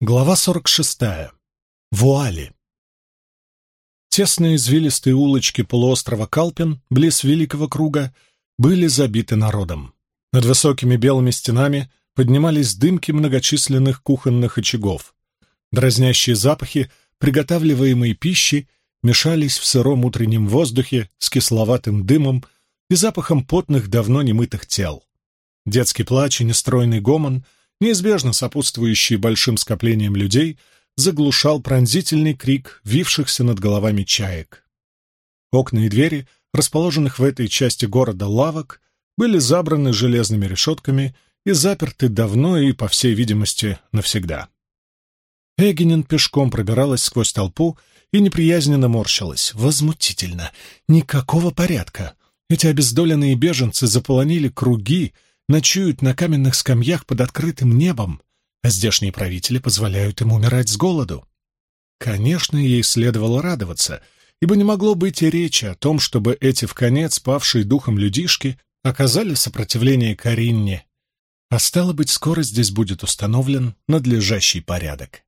Глава 46. Вуали. Тесные извилистые улочки полуострова Калпин, близ Великого Круга, были забиты народом. Над высокими белыми стенами поднимались дымки многочисленных кухонных очагов. Дразнящие запахи приготавливаемой пищи мешались в сыром утреннем воздухе с кисловатым дымом и запахом потных, давно немытых тел. Детский плач и нестройный гомон — неизбежно сопутствующий большим скоплением людей, заглушал пронзительный крик вившихся над головами чаек. Окна и двери, расположенных в этой части города лавок, были забраны железными решетками и заперты давно и, по всей видимости, навсегда. Эгенин пешком пробиралась сквозь толпу и неприязненно морщилась. Возмутительно! Никакого порядка! Эти обездоленные беженцы заполонили круги, ночуют на каменных скамьях под открытым небом, а здешние правители позволяют им умирать с голоду. Конечно, ей следовало радоваться, ибо не могло быть и речи о том, чтобы эти в конец павшие духом людишки оказали сопротивление Каринне, а стало быть, скоро здесь будет установлен надлежащий порядок.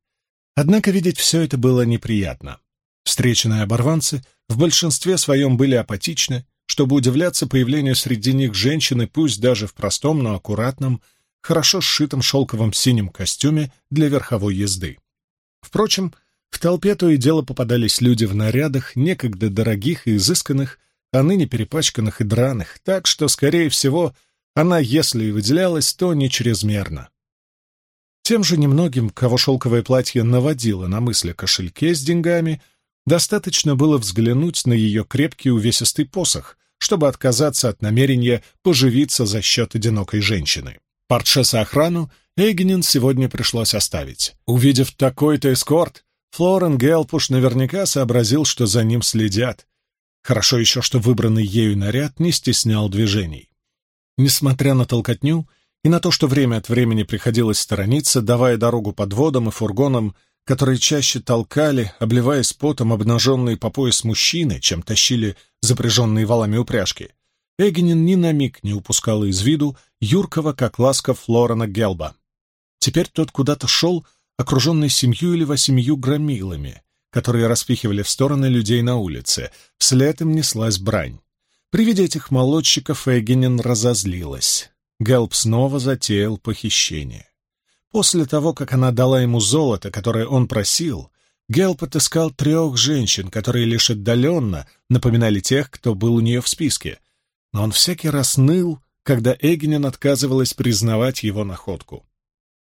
Однако видеть все это было неприятно. Встреченные оборванцы в большинстве своем были апатичны, чтобы удивляться появлению среди них женщины, пусть даже в простом, но аккуратном, хорошо сшитом шелковом синем костюме для верховой езды. Впрочем, в толпе то и дело попадались люди в нарядах, некогда дорогих и изысканных, а ныне перепачканных и драных, так что, скорее всего, она, если и выделялась, то не чрезмерно. Тем же немногим, кого шелковое платье наводило на мысли о кошельке с деньгами, достаточно было взглянуть на ее крепкий увесистый посох, чтобы отказаться от намерения поживиться за счет одинокой женщины. Портшеса охрану Эгенин сегодня пришлось оставить. Увидев такой-то эскорт, Флорен Гелпуш наверняка сообразил, что за ним следят. Хорошо еще, что выбранный ею наряд не стеснял движений. Несмотря на толкотню и на то, что время от времени приходилось сторониться, давая дорогу подводам и фургонам, которые чаще толкали, обливаясь потом обнаженные по пояс мужчины, чем тащили запряженные валами упряжки, Эгенин ни на миг не упускал из виду юркого, как ласка Флорена Гелба. Теперь тот куда-то шел, окруженный семью или восемью громилами, которые распихивали в стороны людей на улице. Вслед им неслась брань. При виде этих молодчиков Эгенин разозлилась. Гелб снова затеял похищение. После того, как она дала ему золото, которое он просил, Гелп отыскал трех женщин, которые лишь отдаленно напоминали тех, кто был у нее в списке. Но он всякий раз ныл, когда Эгенин отказывалась признавать его находку.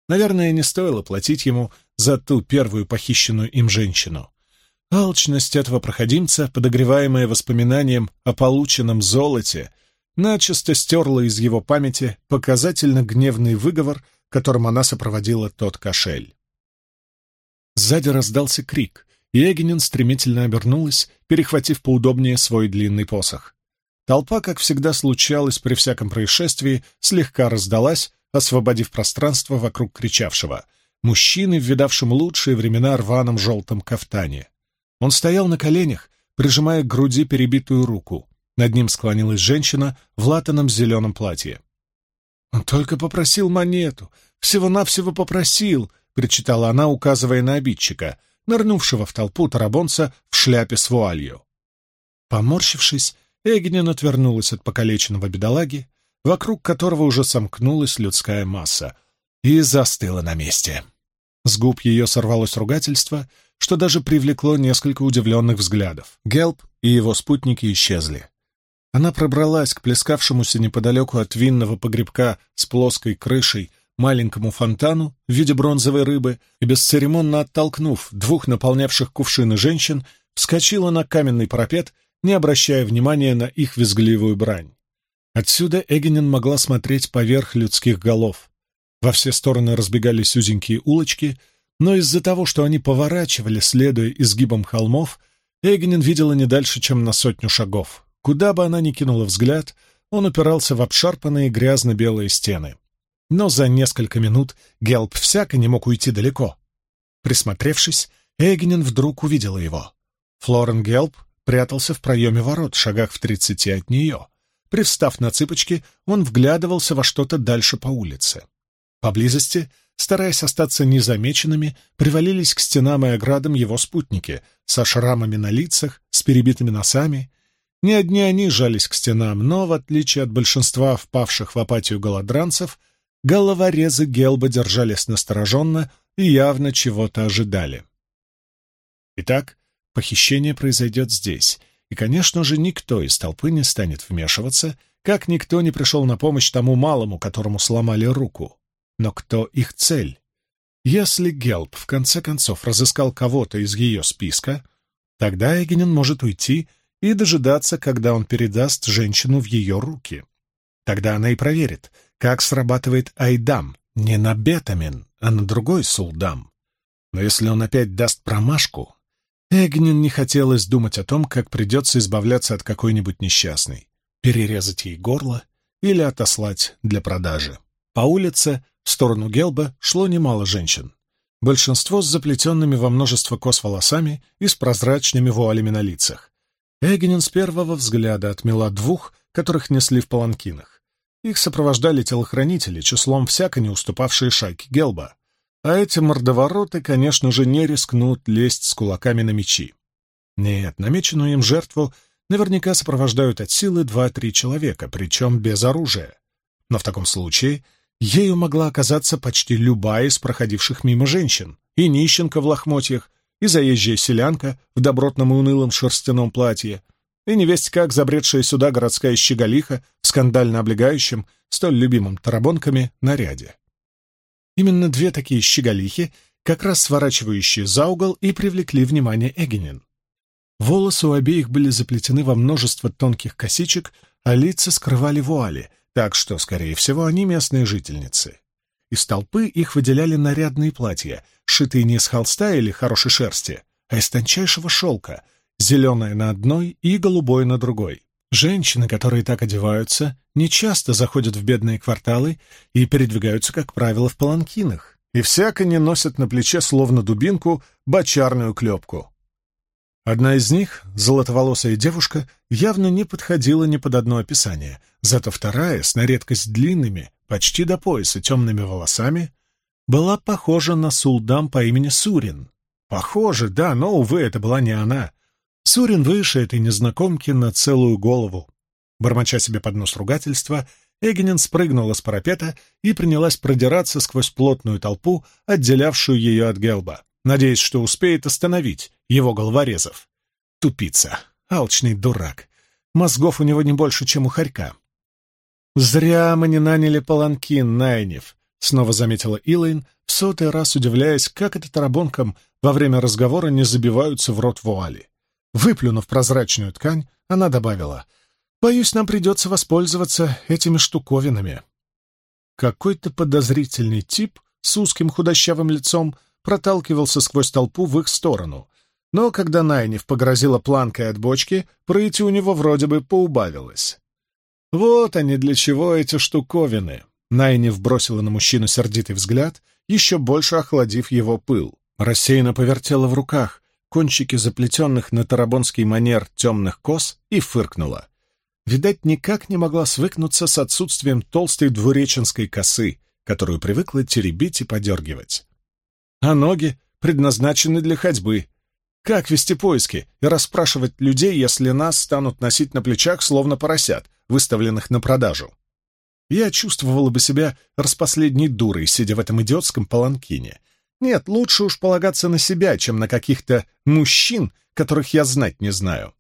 Наверное, не стоило платить ему за ту первую похищенную им женщину. Алчность этого проходимца, подогреваемая воспоминанием о полученном золоте, начисто стерла из его памяти показательно гневный выговор — которым она сопроводила тот кошель. Сзади раздался крик, и Эгенин стремительно обернулась, перехватив поудобнее свой длинный посох. Толпа, как всегда случалось при всяком происшествии, слегка раздалась, освободив пространство вокруг кричавшего. Мужчины, в видавшем лучшие времена рваном желтом кафтане. Он стоял на коленях, прижимая к груди перебитую руку. Над ним склонилась женщина в латаном зеленом платье. «Он только попросил монету, всего-навсего попросил», — причитала она, указывая на обидчика, нырнувшего в толпу тарабонца в шляпе с вуалью. Поморщившись, Эгнин отвернулась от покалеченного бедолаги, вокруг которого уже сомкнулась людская масса, и застыла на месте. С губ ее сорвалось ругательство, что даже привлекло несколько удивленных взглядов. Гелп и его спутники исчезли. Она пробралась к плескавшемуся неподалеку от винного погребка с плоской крышей маленькому фонтану в виде бронзовой рыбы и, бесцеремонно оттолкнув двух наполнявших кувшины женщин, вскочила на каменный парапет, не обращая внимания на их визгливую брань. Отсюда Эгенин могла смотреть поверх людских голов. Во все стороны разбегались узенькие улочки, но из-за того, что они поворачивали, следуя изгибам холмов, Эгенин видела не дальше, чем на сотню шагов. Куда бы она ни кинула взгляд, он упирался в обшарпанные грязно-белые стены. Но за несколько минут Гелп всяко не мог уйти далеко. Присмотревшись, Эгнин вдруг увидела его. Флорен Гелп прятался в проеме ворот, шагах в тридцати от нее. Привстав на цыпочки, он вглядывался во что-то дальше по улице. Поблизости стараясь остаться незамеченными, привалились к стенам и оградам его спутники, со шрамами на лицах, с перебитыми носами. Не одни они жались к стенам, но, в отличие от большинства впавших в апатию голодранцев, головорезы Гелба держались настороженно и явно чего-то ожидали. Итак, похищение произойдет здесь, и, конечно же, никто из толпы не станет вмешиваться, как никто не пришел на помощь тому малому, которому сломали руку. Но кто их цель? Если Гелп в конце концов разыскал кого-то из ее списка, тогда Эгенин может уйти и дожидаться, когда он передаст женщину в ее руки. Тогда она и проверит, как срабатывает Айдам, не на Бетамин, а на другой Сулдам. Но если он опять даст промашку, Эгнин не хотелось думать о том, как придется избавляться от какой-нибудь несчастной, перерезать ей горло или отослать для продажи. По улице в сторону Гелба шло немало женщин. Большинство с заплетенными во множество кос волосами и с прозрачными вуалями на лицах. Эгенин с первого взгляда отмела двух, которых несли в паланкинах. Их сопровождали телохранители, числом всяко не уступавшие шайке Гелба. А эти мордовороты, конечно же, не рискнут лезть с кулаками на мечи. Нет, намеченную им жертву наверняка сопровождают от силы два-три человека, причем без оружия. Но в таком случае ею могла оказаться почти любая из проходивших мимо женщин, и нищенка в лохмотьях, и заезжая селянка в добротном и унылом шерстяном платье, и невесть как забредшая сюда городская щеголиха в скандально облегающем, столь любимым тарабонками, наряде. Именно две такие щеголихи, как раз сворачивающие за угол, и привлекли внимание Эгенин. Волосы у обеих были заплетены во множество тонких косичек, а лица скрывали вуали, так что, скорее всего, они местные жительницы. Из толпы их выделяли нарядные платья, шитые не из холста или хорошей шерсти, а из тончайшего шелка, зеленое на одной и голубое на другой. Женщины, которые так одеваются, не часто заходят в бедные кварталы и передвигаются, как правило, в паланкинах, и всяко не носят на плече, словно дубинку, бочарную клепку. Одна из них, золотоволосая девушка, явно не подходила ни под одно описание, зато вторая, с на редкость длинными, почти до пояса темными волосами, была похожа на сулдам по имени Сурин. Похоже, да, но, увы, это была не она. Сурин выше этой незнакомки на целую голову. Бормоча себе под нос ругательства, Эгенин спрыгнула с парапета и принялась продираться сквозь плотную толпу, отделявшую ее от Гелба, надеясь, что успеет остановить его головорезов. Тупица, алчный дурак. Мозгов у него не больше, чем у хорька. «Зря мы не наняли паланкин, Найнев», — снова заметила Илайн, в сотый раз удивляясь, как это тарабонкам во время разговора не забиваются в рот вуали. Выплюнув прозрачную ткань, она добавила, «Боюсь, нам придется воспользоваться этими штуковинами». Какой-то подозрительный тип с узким худощавым лицом проталкивался сквозь толпу в их сторону, но когда Найниф погрозила планкой от бочки, пройти у него вроде бы поубавилось. «Вот они для чего эти штуковины!» Найниф бросила на мужчину сердитый взгляд, еще больше охладив его пыл. Рассеянно повертела в руках, кончики заплетенных на тарабонский манер темных кос и фыркнула. Видать, никак не могла свыкнуться с отсутствием толстой двуреченской косы, которую привыкла теребить и подергивать. А ноги предназначены для ходьбы. Как вести поиски и расспрашивать людей, если нас станут носить на плечах, словно поросят, выставленных на продажу? Я чувствовала бы себя распоследней дурой, сидя в этом идиотском паланкине, нет, лучше уж полагаться на себя, чем на каких-то мужчин, которых я знать не знаю.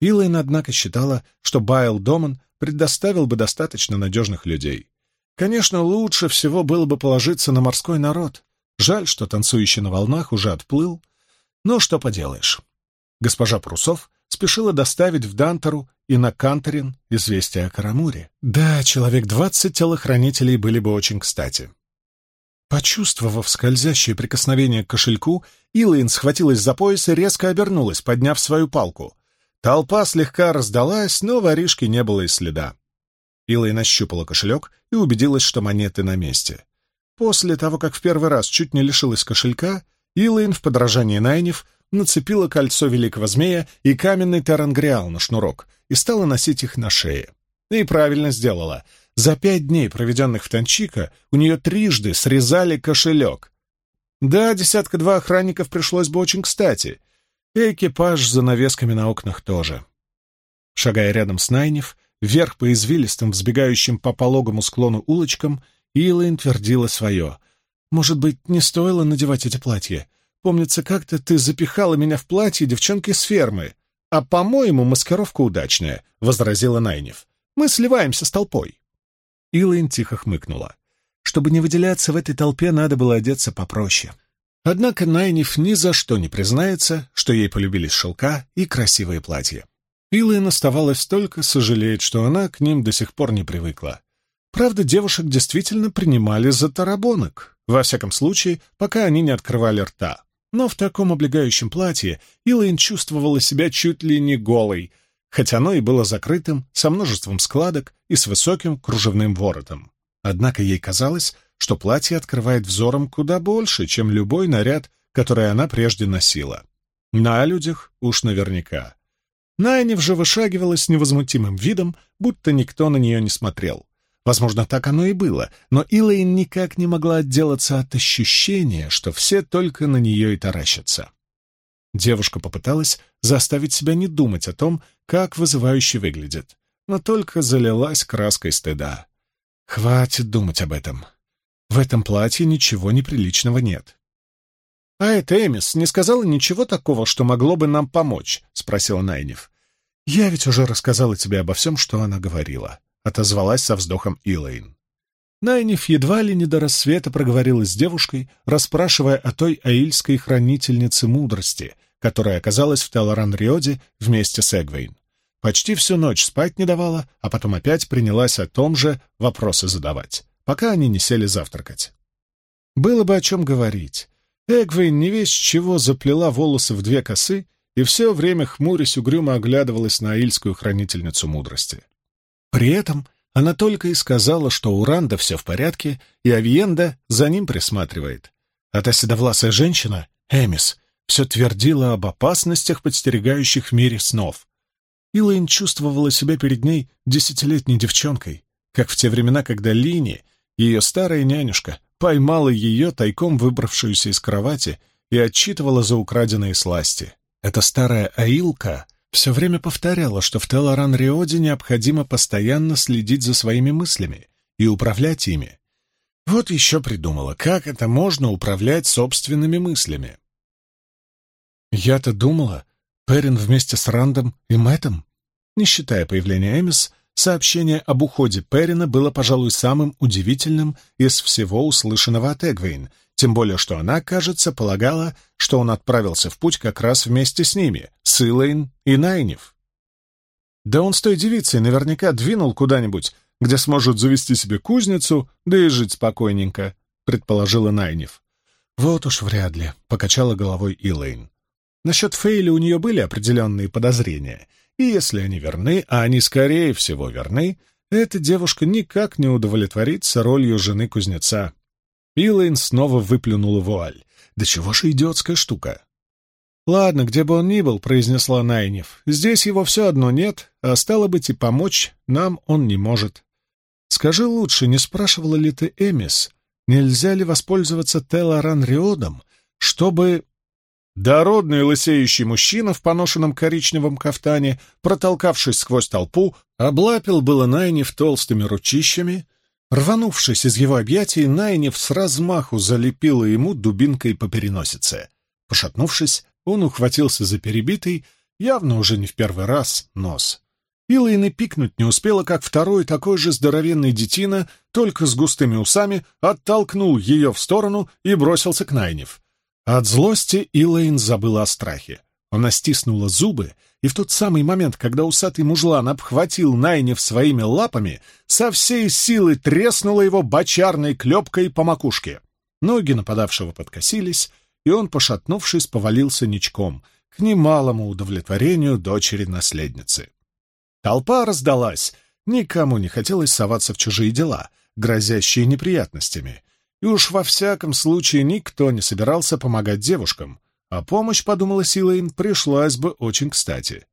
Илайн, однако, считала, что Байл Доман предоставил бы достаточно надежных людей. Конечно, лучше всего было бы положиться на морской народ. Жаль, что танцующий на волнах уже отплыл. Но что поделаешь. Госпожа Прусов спешила доставить в Дантеру и на Кантерин известие о Карамуре. Да, человек двадцать телохранителей были бы очень кстати. Почувствовав скользящее прикосновение к кошельку, Илайн схватилась за пояс и резко обернулась, подняв свою палку. Толпа слегка раздалась, но воришки не было и следа. Илайн ощупала кошелек и убедилась, что монеты на месте. После того, как в первый раз чуть не лишилась кошелька, Илайн в подражании Найнев нацепила кольцо великого змея и каменный тарангриал на шнурок и стала носить их на шее. И правильно сделала. за пять дней, проведенных в Танчика, у нее трижды срезали кошелек. Да, десятка-два охранников пришлось бы очень кстати. И экипаж с занавесками на окнах тоже. Шагая рядом с Найнев, вверх по извилистым, взбегающим по пологому склону улочкам, Илайн твердила свое. «Может быть, не стоило надевать эти платья? Помнится, как-то ты запихала меня в платье девчонки с фермы. А, по-моему, маскировка удачная», — возразила Найнев. «Мы сливаемся с толпой». Илайн тихо хмыкнула. Чтобы не выделяться в этой толпе, надо было одеться попроще. Однако Найниф ни за что не признается, что ей полюбились шелка и красивые платья. Илайн оставалось только сожалеть, что она к ним до сих пор не привыкла. Правда, девушек действительно принимали за тарабонок, во всяком случае, пока они не открывали рта. Но в таком облегающем платье Илайн чувствовала себя чуть ли не голой, хотя оно и было закрытым, со множеством складок и с высоким кружевным воротом. Однако ей казалось, что платье открывает взором куда больше, чем любой наряд, который она прежде носила. На людях уж наверняка. Найнев же вышагивала с невозмутимым видом, будто никто на нее не смотрел. Возможно, так оно и было, но Илэйн никак не могла отделаться от ощущения, что все только на нее и таращатся. Девушка попыталась заставить себя не думать о том, как вызывающе выглядит, но только залилась краской стыда. Хватит думать об этом. В этом платье ничего неприличного нет. «А эта Эмис не сказала ничего такого, что могло бы нам помочь?» — спросила Найнев. «Я ведь уже рассказала тебе обо всем, что она говорила», — отозвалась со вздохом Илэйн. Найниф едва ли не до рассвета проговорила с девушкой, расспрашивая о той аильской хранительнице мудрости, которая оказалась в Телоран-Риоде вместе с Эгвейн. Почти всю ночь спать не давала, а потом опять принялась о том же вопросы задавать, пока они не сели завтракать. Было бы о чем говорить. Эгвейн не весь чего заплела волосы в две косы и все время хмурясь угрюмо оглядывалась на аильскую хранительницу мудрости. При этом она только и сказала, что у Ранда все в порядке, и Авиенда за ним присматривает. А та седовласая женщина, Эмис, все твердила об опасностях, подстерегающих в мире снов. Илайн чувствовала себя перед ней десятилетней девчонкой, как в те времена, когда Лини, ее старая нянюшка, поймала ее, тайком выбравшуюся из кровати, и отчитывала за украденные сласти. Эта старая Аилка все время повторяла, что в Телоран-Риоде необходимо постоянно следить за своими мыслями и управлять ими. Вот еще придумала, как это можно управлять собственными мыслями. Я-то думала, Перин вместе с Рандом и Мэттом. Не считая появления Эмис, сообщение об уходе Перина было, пожалуй, самым удивительным из всего услышанного от Эгвейн, тем более что она, кажется, полагала, что он отправился в путь как раз вместе с ними, с Илэйн и Найнев. Да он с той девицей наверняка двинул куда-нибудь, где сможет завести себе кузницу, да и жить спокойненько, предположила Найнев. Вот уж вряд ли, покачала головой Илэйн. Насчет Фейли у нее были определенные подозрения, и если они верны, а они, скорее всего, верны, эта девушка никак не удовлетворится ролью жены кузнеца. Илайн снова выплюнула вуаль. «Да чего же идиотская штука!» «Ладно, где бы он ни был», — произнесла Найнев, — «здесь его все одно нет, а стало быть и помочь нам он не может. Скажи лучше, не спрашивала ли ты Эмис, нельзя ли воспользоваться Телоран-Риодом, чтобы Дородный лысеющий мужчина в поношенном коричневом кафтане, протолкавшись сквозь толпу, облапил было Найнев толстыми ручищами. Рванувшись из его объятий, Найнев с размаху залепила ему дубинкой по переносице. Пошатнувшись, он ухватился за перебитый, явно уже не в первый раз, нос. Илайн и пикнуть не успела, как второй такой же здоровенный детина, только с густыми усами, оттолкнул ее в сторону и бросился к Найнев. От злости Илэйн забыла о страхе. Она стиснула зубы, и в тот самый момент, когда усатый мужлан обхватил Найнев своими лапами, со всей силы треснула его бочарной клепкой по макушке. Ноги нападавшего подкосились, и он, пошатнувшись, повалился ничком, к немалому удовлетворению дочери-наследницы. Толпа раздалась, никому не хотелось соваться в чужие дела, грозящие неприятностями, и уж во всяком случае никто не собирался помогать девушкам, а помощь, подумала Силаин, пришлась бы очень кстати.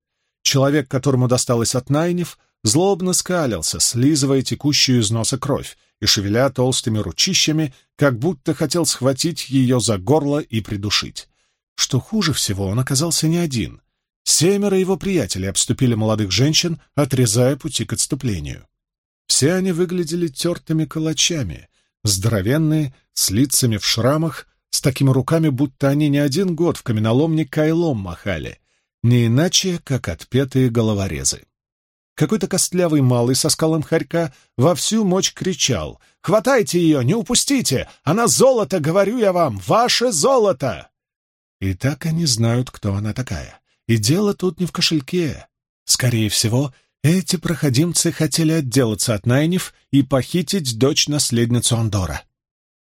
Человек, которому досталось от Найнев, злобно скалился, слизывая текущую из носа кровь и шевеля толстыми ручищами, как будто хотел схватить ее за горло и придушить. Что хуже всего, он оказался не один. Семеро его приятелей обступили молодых женщин, отрезая пути к отступлению. Все они выглядели тертыми калачами, здоровенные, с лицами в шрамах, с такими руками, будто они не один год в каменоломне кайлом махали, не иначе, как отпетые головорезы. Какой-то костлявый малый со скалом хорька во всю мощь кричал «Хватайте ее, не упустите! Она золото, говорю я вам, ваше золото!» И так они знают, кто она такая. И дело тут не в кошельке. Скорее всего, эти проходимцы хотели отделаться от Найниф и похитить дочь-наследницу Андора.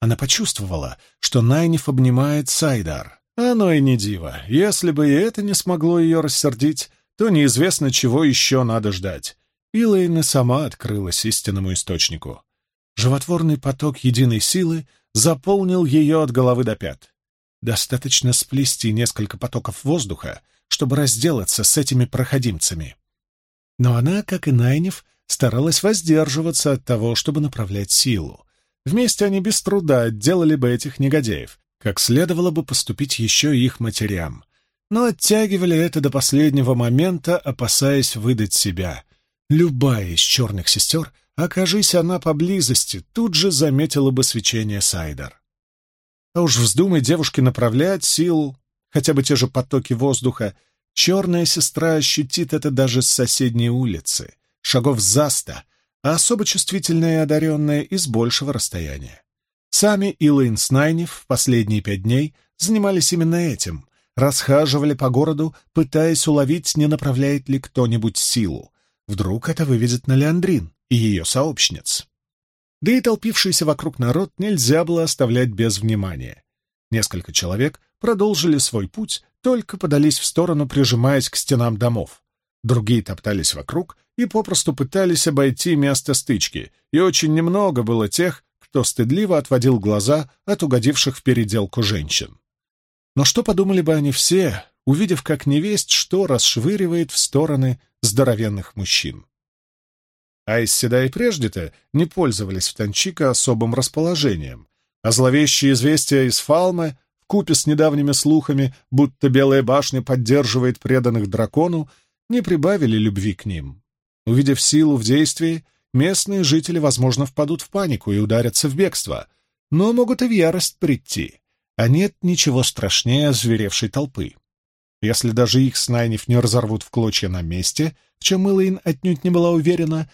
Она почувствовала, что Найниф обнимает Сайдар. Оно и не диво. Если бы и это не смогло ее рассердить, то неизвестно, чего еще надо ждать. Илэйн и сама открылась истинному источнику. Животворный поток единой силы заполнил ее от головы до пят. Достаточно сплести несколько потоков воздуха, чтобы разделаться с этими проходимцами. Но она, как и Найнев, старалась воздерживаться от того, чтобы направлять силу. Вместе они без труда отделали бы этих негодяев, как следовало бы поступить еще их матерям. Но оттягивали это до последнего момента, опасаясь выдать себя. Любая из черных сестер, окажись она поблизости, тут же заметила бы свечение Сайдар. А уж вздумай девушке направлять силу, хотя бы те же потоки воздуха, черная сестра ощутит это даже с соседней улицы, шагов за ста, а особо чувствительная и одаренная из большего расстояния. Сами Илайн Снайнев в последние пять дней занимались именно этим, расхаживали по городу, пытаясь уловить, не направляет ли кто-нибудь силу. Вдруг это выведет на Леандрин и ее сообщниц да и толпившийся вокруг народ нельзя было оставлять без внимания. Несколько человек продолжили свой путь, только подались в сторону, прижимаясь к стенам домов. Другие топтались вокруг и попросту пытались обойти место стычки, и очень немного было тех, кто стыдливо отводил глаза от угодивших в переделку женщин. Но что подумали бы они все, увидев, как невесть что расшвыривает в стороны здоровенных мужчин? А Седа и прежде-то не пользовались в Танчика особым расположением, а зловещие известия из Фалмы, вкупе с недавними слухами, будто Белая башня поддерживает преданных дракону, не прибавили любви к ним. Увидев силу в действии, местные жители, возможно, впадут в панику и ударятся в бегство, но могут и в ярость прийти, а нет ничего страшнее озверевшей толпы. Если даже их снайнив не разорвут в клочья на месте, в чем Илайн отнюдь не была уверена,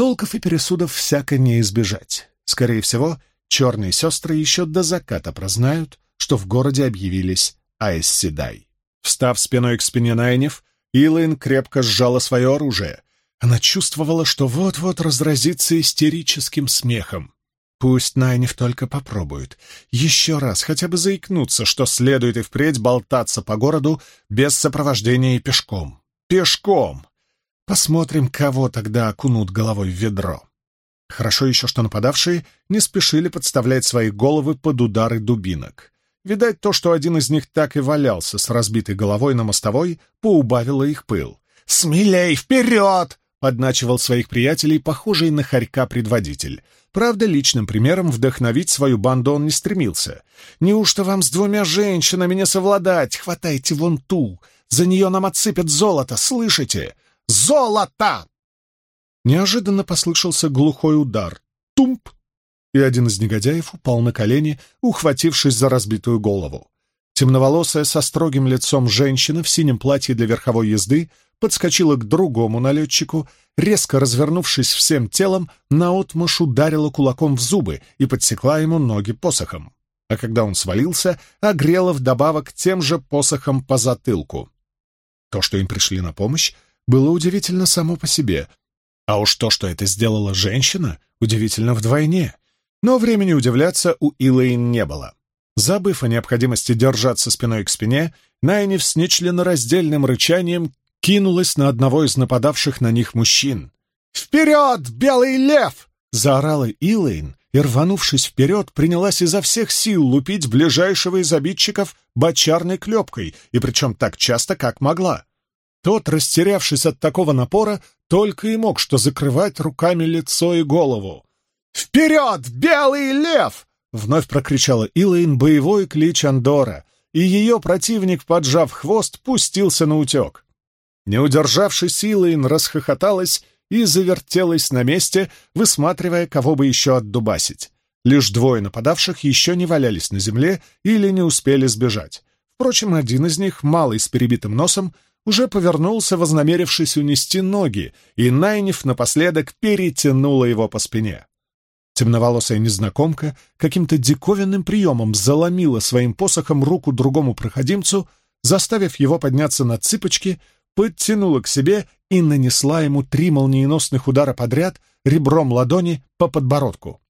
Толков и пересудов всяко не избежать. Скорее всего, черные сестры еще до заката прознают, что в городе объявились Аэсседай. Встав спиной к спине Найнев, Илайн крепко сжала свое оружие. Она чувствовала, что вот-вот разразится истерическим смехом. Пусть Найнев только попробует. Еще раз хотя бы заикнуться, что следует и впредь болтаться по городу без сопровождения и пешком. Пешком! Посмотрим, кого тогда окунут головой в ведро. Хорошо еще, что нападавшие не спешили подставлять свои головы под удары дубинок. Видать, то, что один из них так и валялся с разбитой головой на мостовой, поубавило их пыл. «Смелей, вперед!» — подначивал своих приятелей, похожий на хорька предводитель. Правда, личным примером вдохновить свою банду он не стремился. «Неужто вам с двумя женщинами не совладать? Хватайте вон ту! За нее нам отсыпят золото, слышите? Золото!» Неожиданно послышался глухой удар. Тумп! И один из негодяев упал на колени, ухватившись за разбитую голову. Темноволосая со строгим лицом женщина в синем платье для верховой езды подскочила к другому налетчику, резко развернувшись всем телом, наотмашь ударила кулаком в зубы и подсекла ему ноги посохом. А когда он свалился, огрела вдобавок тем же посохом по затылку. То, что им пришли на помощь, было удивительно само по себе. А уж то, что это сделала женщина, удивительно вдвойне. Но времени удивляться у Илэйн не было. Забыв о необходимости держаться спиной к спине, Найниф с нечленораздельным рычанием кинулась на одного из нападавших на них мужчин. «Вперед, белый лев!» — заорала Илэйн, и, рванувшись вперед, принялась изо всех сил лупить ближайшего из обидчиков бочарной клепкой, и причем так часто, как могла. Тот, растерявшись от такого напора, только и мог что закрывать руками лицо и голову. «Вперед, белый лев!» — вновь прокричала Илэйн боевой клич Андора, и ее противник, поджав хвост, пустился на утек. Не удержавшись, Илэйн расхохоталась и завертелась на месте, высматривая, кого бы еще отдубасить. Лишь двое нападавших еще не валялись на земле или не успели сбежать. Впрочем, один из них, малый с перебитым носом, уже повернулся, вознамерившись унести ноги, и Найниф напоследок перетянула его по спине. Темноволосая незнакомка каким-то диковинным приемом заломила своим посохом руку другому проходимцу, заставив его подняться на цыпочки, подтянула к себе и нанесла ему три молниеносных удара подряд ребром ладони по подбородку.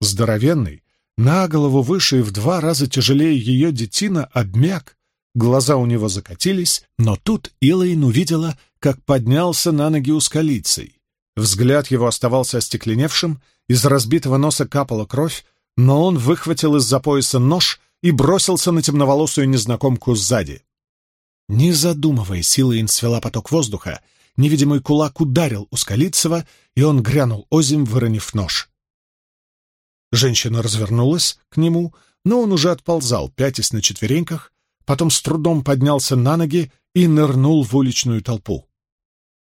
Здоровенный, на голову выше и в два раза тяжелее ее детина обмяк, глаза у него закатились, но тут Илайн увидела, как поднялся на ноги ускалицей. Взгляд его оставался остекленевшим, из разбитого носа капала кровь, но он выхватил из-за пояса нож и бросился на темноволосую незнакомку сзади. Не задумываясь, силой свела поток воздуха, невидимый кулак ударил Ускалицева, и он грянул озим, выронив нож. Женщина развернулась к нему, но он уже отползал, пятясь на четвереньках, потом с трудом поднялся на ноги и нырнул в уличную толпу.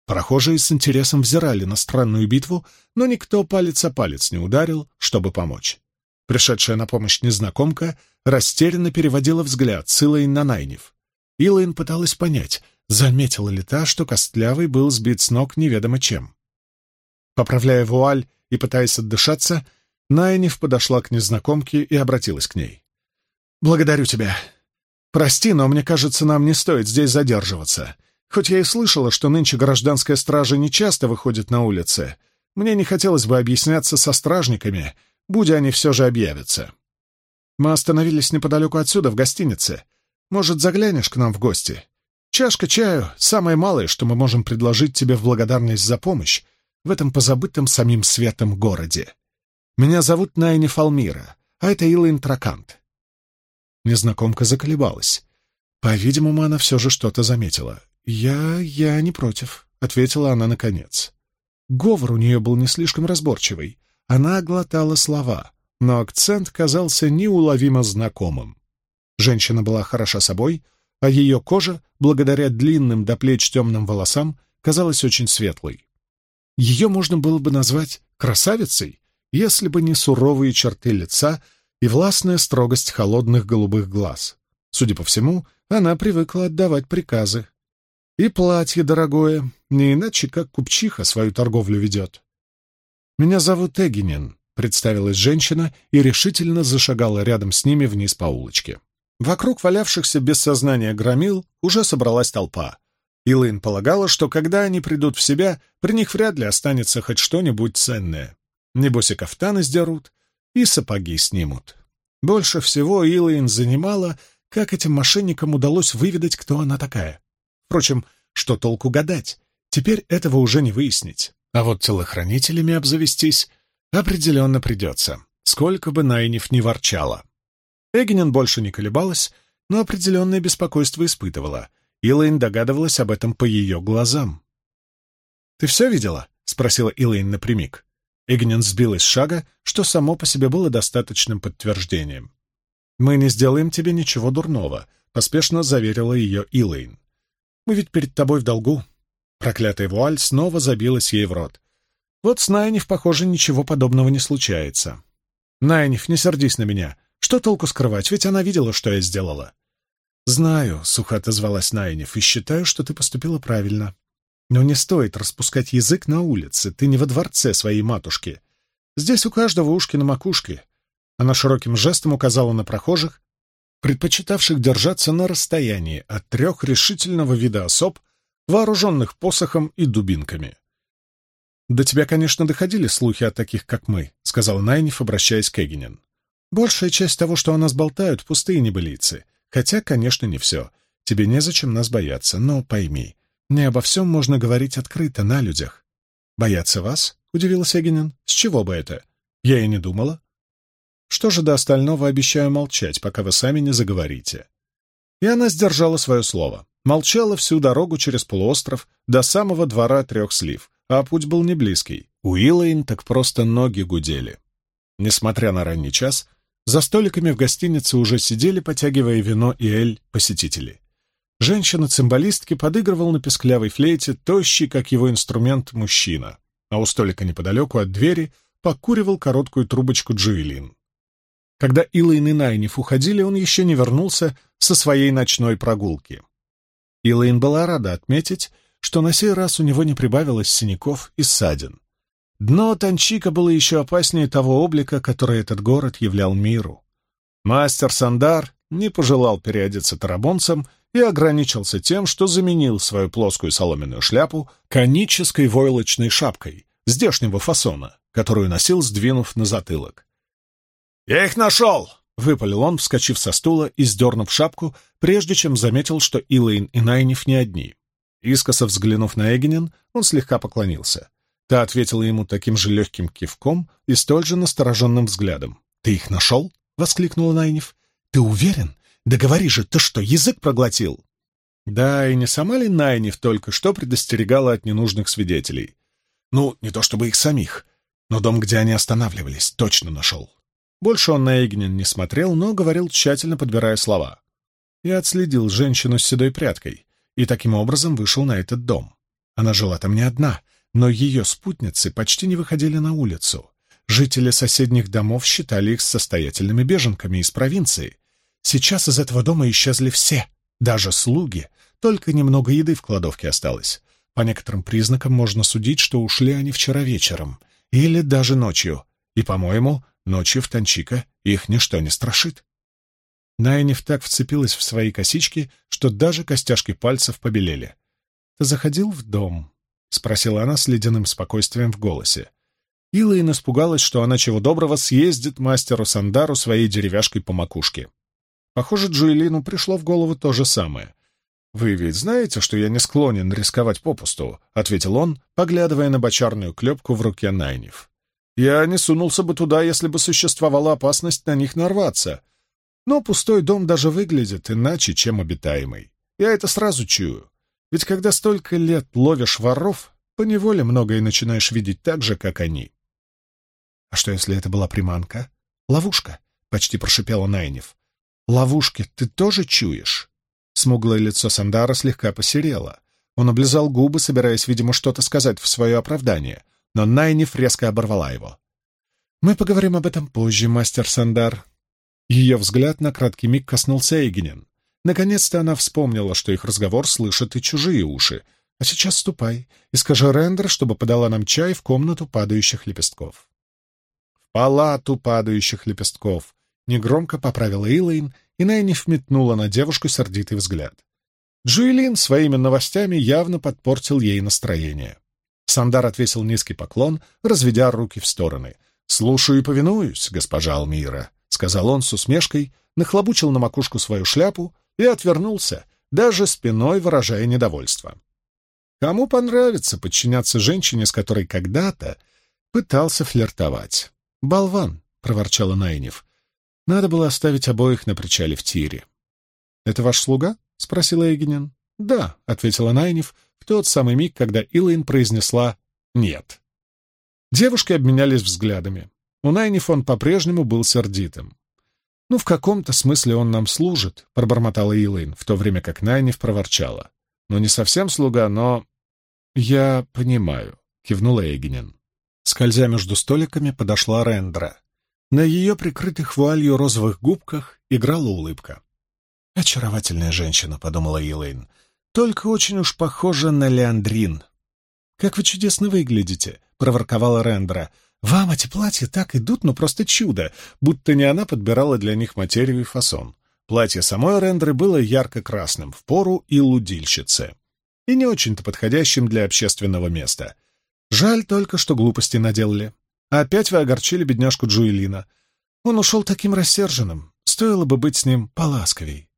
Прохожие с интересом взирали на странную битву, но никто палец о палец не ударил, чтобы помочь. Пришедшая на помощь незнакомка растерянно переводила взгляд с Илайн на Найнев. Илайн пыталась понять, заметила ли та, что Костлявый был сбит с ног неведомо чем. Поправляя вуаль и пытаясь отдышаться, Найнев подошла к незнакомке и обратилась к ней. «Благодарю тебя. Прости, но мне кажется, нам не стоит здесь задерживаться. Хоть я и слышала, что нынче гражданская стража не часто выходит на улицы, мне не хотелось бы объясняться со стражниками, будь они все же объявятся. Мы остановились неподалеку отсюда, в гостинице. Может, заглянешь к нам в гости? Чашка чаю — самое малое, что мы можем предложить тебе в благодарность за помощь в этом позабытом самим светом городе. Меня зовут Найни Фалмира, а это Илайн Тракант. Незнакомка заколебалась. По-видимому, она все же что-то заметила. «Я... я не против», — ответила она наконец. Говор у нее был не слишком разборчивый. Она глотала слова, но акцент казался неуловимо знакомым. Женщина была хороша собой, а ее кожа, благодаря длинным до плеч темным волосам, казалась очень светлой. Ее можно было бы назвать красавицей, если бы не суровые черты лица и властная строгость холодных голубых глаз. Судя по всему, она привыкла отдавать приказы, и платье дорогое, не иначе, как купчиха свою торговлю ведет. «Меня зовут Эгинин», — представилась женщина и решительно зашагала рядом с ними вниз по улочке. Вокруг валявшихся без сознания громил уже собралась толпа. Илайн полагала, что когда они придут в себя, при них вряд ли останется хоть что-нибудь ценное. Небось и кафтаны сдерут, и сапоги снимут. Больше всего Илайн занимала, как этим мошенникам удалось выведать, кто она такая. Впрочем, что толку гадать? Теперь этого уже не выяснить. А вот телохранителями обзавестись определенно придется, сколько бы Найниф ни ворчала. Эгенин больше не колебалась, но определенное беспокойство испытывала. Илэйн догадывалась об этом по ее глазам. «Ты все видела?» — спросила Илэйн напрямик. Эгенин сбилась с шага, что само по себе было достаточным подтверждением. «Мы не сделаем тебе ничего дурного», — поспешно заверила ее Илэйн. Мы ведь перед тобой в долгу. Проклятая вуаль снова забилась ей в рот. Вот с Найниф, похоже, ничего подобного не случается. Найниф, не сердись на меня. Что толку скрывать, ведь она видела, что я сделала. Знаю, — сухо отозвалась Найниф, — и считаю, что ты поступила правильно. Но не стоит распускать язык на улице, ты не во дворце своей матушки. Здесь у каждого ушки на макушке. Она широким жестом указала на прохожих, предпочитавших держаться на расстоянии от трех решительного вида особ, вооруженных посохом и дубинками. «До тебя, конечно, доходили слухи о таких, как мы», — сказал Найниф, обращаясь к Эгенин. «Большая часть того, что о нас болтают, — пустые небылицы. Хотя, конечно, не все. Тебе незачем нас бояться, но пойми, не обо всем можно говорить открыто, на людях». «Бояться вас?» — удивился Эгенин. «С чего бы это? Я и не думала. Что же до остального, обещаю молчать, пока вы сами не заговорите. И она сдержала свое слово. молчала всю дорогу через полуостров до самого двора трех слив, а путь был не близкий. У Илэйн так просто ноги гудели. Несмотря на ранний час, за столиками в гостинице уже сидели, потягивая вино и эль, посетители. Женщина-цимбалистки подыгрывал на песклявой флейте, тощий, как его инструмент, мужчина, а у столика неподалеку от двери покуривал короткую трубочку Джуэлин. Когда Илайн и Найниф уходили, он еще не вернулся со своей ночной прогулки. Илайн была рада отметить, что на сей раз у него не прибавилось синяков и ссадин. Дно Танчика было еще опаснее того облика, который этот город являл миру. Мастер Сандар не пожелал переодеться тарабонцем и ограничился тем, что заменил свою плоскую соломенную шляпу конической войлочной шапкой здешнего фасона, которую носил, сдвинув на затылок. «Я их нашел!» — выпалил он, вскочив со стула и сдернув шапку, прежде чем заметил, что Илэйн и Найниф не одни. Искоса взглянув на Эгенин, он слегка поклонился. Та ответила ему таким же легким кивком и столь же настороженным взглядом. «Ты их нашел?» — воскликнула Найниф. «Ты уверен? Да говори же, ты что, язык проглотил?» Да, и не сама ли Найниф только что предостерегала от ненужных свидетелей? Ну, не то чтобы их самих, но дом, где они останавливались, точно нашел. Больше он на Эгнин не смотрел, но говорил, тщательно подбирая слова. Я отследил женщину с седой прядкой и таким образом вышел на этот дом. Она жила там не одна, но ее спутницы почти не выходили на улицу. Жители соседних домов считали их состоятельными беженками из провинции. Сейчас из этого дома исчезли все, даже слуги, только немного еды в кладовке осталось. По некоторым признакам можно судить, что ушли они вчера вечером или даже ночью. И, по-моему, ночью в Танчика их ничто не страшит. Найниф так вцепилась в свои косички, что даже костяшки пальцев побелели. «Ты заходил в дом?» — спросила она с ледяным спокойствием в голосе. Илайн испугалась, что она чего доброго съездит мастеру Сандару своей деревяшкой по макушке. Похоже, Джуэлину пришло в голову то же самое. «Вы ведь знаете, что я не склонен рисковать попусту», — ответил он, поглядывая на бочарную клепку в руке Найниф. «Я не сунулся бы туда, если бы существовала опасность на них нарваться. Но пустой дом даже выглядит иначе, чем обитаемый. Я это сразу чую. Ведь когда столько лет ловишь воров, поневоле многое начинаешь видеть так же, как они. — А что, если это была приманка? Ловушка? — почти прошипела Найнев. — Ловушки ты тоже чуешь? Смуглое лицо Сандара слегка посерело. Он облизал губы, собираясь, видимо, что-то сказать в свое оправдание, но Найнев резко оборвала его. «Мы поговорим об этом позже, мастер Сандар». Ее взгляд на краткий миг коснулся Эйгенен. Наконец-то она вспомнила, что их разговор слышат и чужие уши. А сейчас ступай и скажи Рендер, чтобы подала нам чай в комнату падающих лепестков. В палату падающих лепестков. Негромко поправила Илэйн, и Найниф метнула на девушку сердитый взгляд. Джуэлин своими новостями явно подпортил ей настроение. Сандар отвесил низкий поклон, разведя руки в стороны. «Слушаю и повинуюсь, госпожа Алмира», — сказал он с усмешкой, нахлобучил на макушку свою шляпу и отвернулся, даже спиной выражая недовольство. Кому понравится подчиняться женщине, с которой когда-то пытался флиртовать? «Болван!» — проворчала Найнев. «Надо было оставить обоих на причале в тире». «Это ваш слуга?» — спросила Эгенин. «Да», — ответила Найнев в тот самый миг, когда Илайн произнесла «нет». Девушки обменялись взглядами. У Найниф он по-прежнему был сердитым. «Ну, в каком-то смысле он нам служит», — пробормотала Илайн, в то время как Найниф проворчала. «Ну, не совсем слуга, но...» «Я понимаю», — кивнула Эгенин. Скользя между столиками, подошла Рендра. На ее прикрытых вуалью розовых губках играла улыбка. «Очаровательная женщина», — подумала Илайн. «Только очень уж похожа на Леандрин». «Как вы чудесно выглядите», — проворковала Рендра. Вам эти платья так идут, ну просто чудо, будто не она подбирала для них материю и фасон. Платье самой Рендры было ярко-красным, в пору и лудильщице, и не очень-то подходящим для общественного места. Жаль только, что глупости наделали. Опять вы огорчили бедняжку Джуэлина. Он ушел таким рассерженным, стоило бы быть с ним поласковей.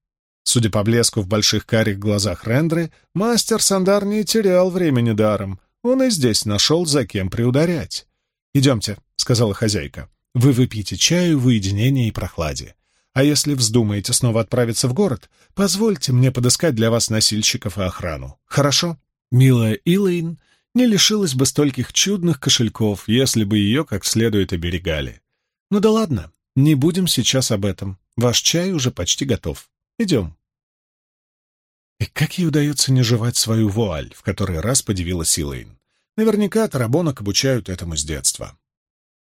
Судя по блеску в больших карих глазах Рендры, мастер Сандар не терял времени даром. Он и здесь нашел, за кем приударять. «Идемте», — сказала хозяйка. «Вы выпьете чаю в уединении и прохладе. А если вздумаете снова отправиться в город, позвольте мне подыскать для вас носильщиков и охрану. Хорошо? Милая Илэйн не лишилась бы стольких чудных кошельков, если бы ее как следует оберегали. Ну да ладно, не будем сейчас об этом. Ваш чай уже почти готов. Идем. И как ей удается не жевать свою вуаль, в который раз подивилась Илэйн. Наверняка тарабонок обучают этому с детства.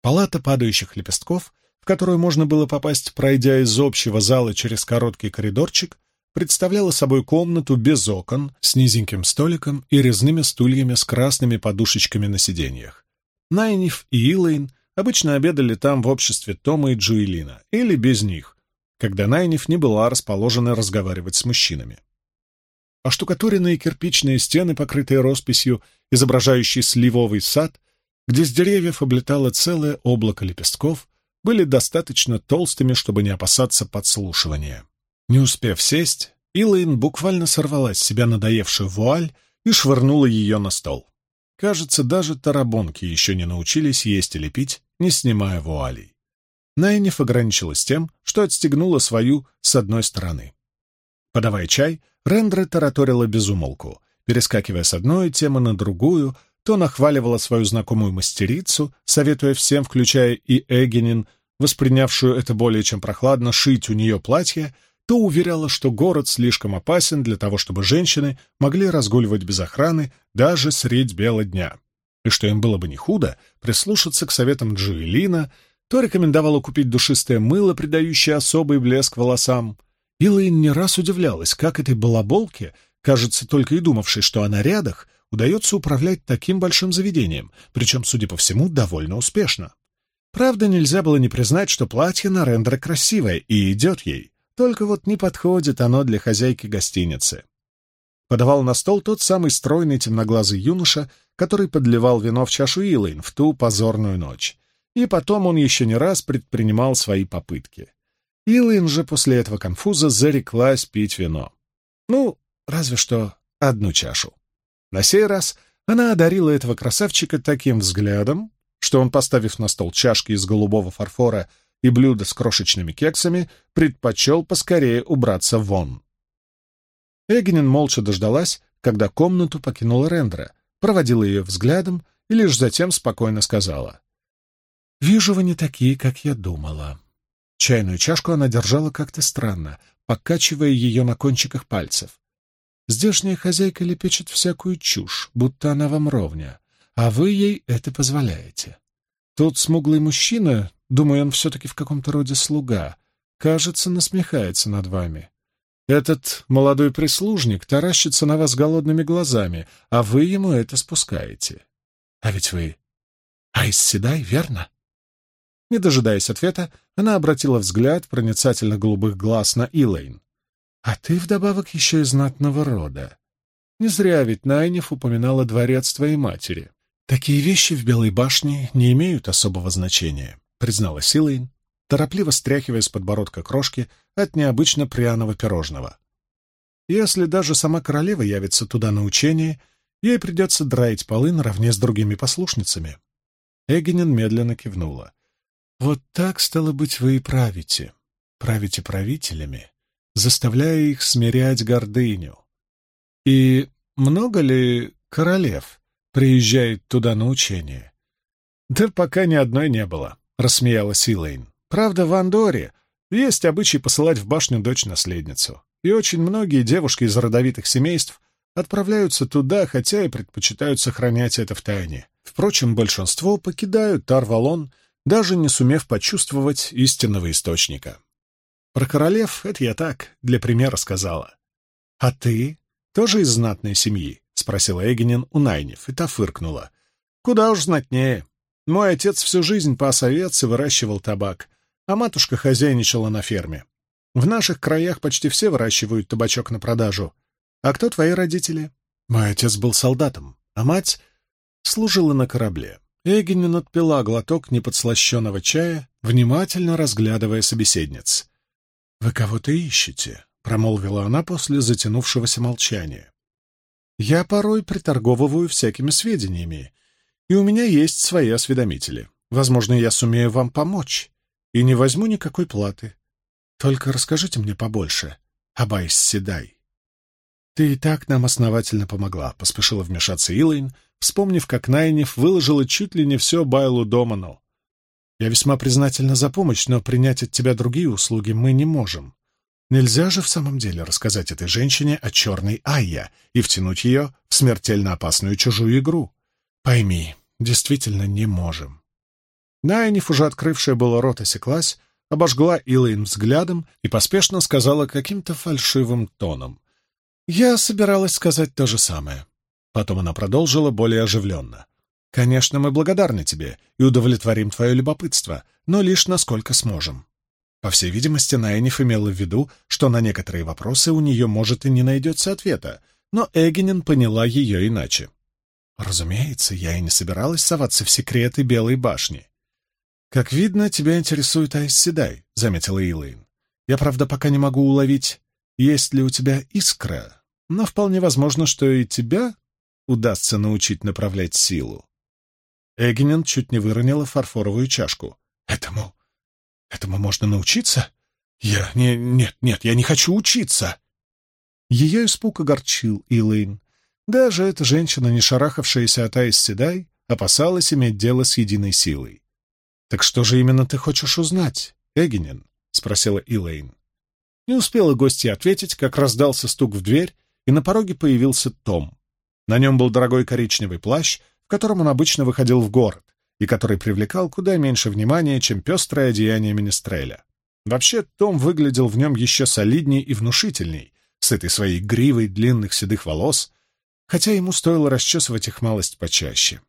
Палата падающих лепестков, в которую можно было попасть, пройдя из общего зала через короткий коридорчик, представляла собой комнату без окон, с низеньким столиком и резными стульями с красными подушечками на сиденьях. Найниф и Илэйн обычно обедали там в обществе Тома и Джуэлина, или без них, когда Найниф не была расположена разговаривать с мужчинами. Оштукатуренные кирпичные стены, покрытые росписью, изображающей сливовый сад, где с деревьев облетало целое облако лепестков, были достаточно толстыми, чтобы не опасаться подслушивания. Не успев сесть, Илайн буквально сорвала с себя надоевшую вуаль и швырнула ее на стол. Кажется, даже тарабонки еще не научились есть или пить, не снимая вуалей. Найниф ограничилась тем, что отстегнула свою с одной стороны. Подавая чай, Рендре тараторила безумолку, перескакивая с одной темы на другую, то нахваливала свою знакомую мастерицу, советуя всем, включая и Эгенин, воспринявшую это более чем прохладно, шить у нее платье, то уверяла, что город слишком опасен для того, чтобы женщины могли разгуливать без охраны даже средь бела дня, и что им было бы не худо прислушаться к советам Джуэлина, то рекомендовала купить душистое мыло, придающее особый блеск волосам. Илайн не раз удивлялась, как этой балаболке, кажется, только и думавшей, что о нарядах, удается управлять таким большим заведением, причем, судя по всему, довольно успешно. Правда, нельзя было не признать, что платье на рендере красивое и идет ей, только вот не подходит оно для хозяйки гостиницы. Подавал на стол тот самый стройный темноглазый юноша, который подливал вино в чашу Илайн в ту позорную ночь. И потом он еще не раз предпринимал свои попытки. Илайн же после этого конфуза зареклась пить вино. Ну, разве что одну чашу. На сей раз она одарила этого красавчика таким взглядом, что он, поставив на стол чашки из голубого фарфора и блюдо с крошечными кексами, предпочел поскорее убраться вон. Эгнин молча дождалась, когда комнату покинула Рендра, проводила ее взглядом и лишь затем спокойно сказала. «Вижу, вы не такие, как я думала». Чайную чашку она держала как-то странно, покачивая ее на кончиках пальцев. Здешняя хозяйка лепечет всякую чушь, будто она вам ровня, а вы ей это позволяете. Тут смуглый мужчина Думаю, он все-таки в каком-то роде слуга. Кажется, насмехается над вами. Этот молодой прислужник таращится на вас голодными глазами, а вы ему это спускаете. А ведь вы Айс Седай, верно? Не дожидаясь ответа, она обратила взгляд проницательно голубых глаз на Илэйн. «А ты вдобавок еще и знатного рода. Не зря ведь Найнев упоминала дворец твоей матери. Такие вещи в Белой башне не имеют особого значения. — признала Силейн, торопливо стряхивая с подбородка крошки от необычно пряного пирожного. «Если даже сама королева явится туда на учение, ей придется драить полы наравне с другими послушницами». Эгенин медленно кивнула. «Вот так, стало быть, вы и правите. Правите правителями, заставляя их смирять гордыню. И много ли королев приезжает туда на учение?» «Да пока ни одной не было», — рассмеялась Илэйн. «Правда, в Андоре есть обычай посылать в башню дочь-наследницу, и очень многие девушки из родовитых семейств отправляются туда, хотя и предпочитают сохранять это в тайне. Впрочем, большинство покидают Тарвалон, даже не сумев почувствовать истинного источника. Про королев это я так, для примера сказала. «А ты? Тоже из знатной семьи?» — спросила Эгенин у Найнев, и та фыркнула. «Куда уж знатнее. Мой отец всю жизнь пас овец и выращивал табак, а матушка хозяйничала на ферме. В наших краях почти все выращивают табачок на продажу. А кто твои родители? Мой отец был солдатом, а мать служила на корабле. Эгенин отпила глоток неподслащенного чая, внимательно разглядывая собеседниц. «Вы кого-то ищете?» — промолвила она после затянувшегося молчания. «Я порой приторговываю всякими сведениями, и у меня есть свои осведомители. Возможно, я сумею вам помочь и не возьму никакой платы. Только расскажите мне побольше об Айс Седай. «Ты и так нам основательно помогла», — поспешила вмешаться Илайн, вспомнив, как Найниф выложила чуть ли не все Байлу Доману. «Я весьма признательна за помощь, но принять от тебя другие услуги мы не можем. Нельзя же в самом деле рассказать этой женщине о черной Айя и втянуть ее в смертельно опасную чужую игру. Пойми, действительно не можем». Найниф, уже открывшая было рот, осеклась, обожгла Илайн взглядом и поспешно сказала каким-то фальшивым тоном. «Я собиралась сказать то же самое». Потом она продолжила более оживленно. «Конечно, мы благодарны тебе и удовлетворим твое любопытство, но лишь насколько сможем». По всей видимости, Найниф имела в виду, что на некоторые вопросы у нее, может, и не найдется ответа, но Эгенин поняла ее иначе. «Разумеется, я и не собиралась соваться в секреты Белой башни. «Как видно, тебя интересует Айс Седай», — заметила Илэйн. «Я, правда, пока не могу уловить, есть ли у тебя искра, но вполне возможно, что и тебя удастся научить направлять силу. Эгенин чуть не выронила фарфоровую чашку. «Этому... этому можно научиться? Я... не... нет, нет, я не хочу учиться!» Ее испуг огорчил Илэйн. Даже эта женщина, не шарахавшаяся от Айс Седай, опасалась иметь дело с единой силой. «Так что же именно ты хочешь узнать, Эгенин?» — спросила Илэйн. Не успела гостья ответить, как раздался стук в дверь, и на пороге появился Том. На нем был дорогой коричневый плащ, в котором он обычно выходил в город, и который привлекал куда меньше внимания, чем пестрое одеяние Министреля. Вообще, Том выглядел в нем еще солидней и внушительней, с этой своей гривой длинных седых волос, хотя ему стоило расчесывать их малость почаще.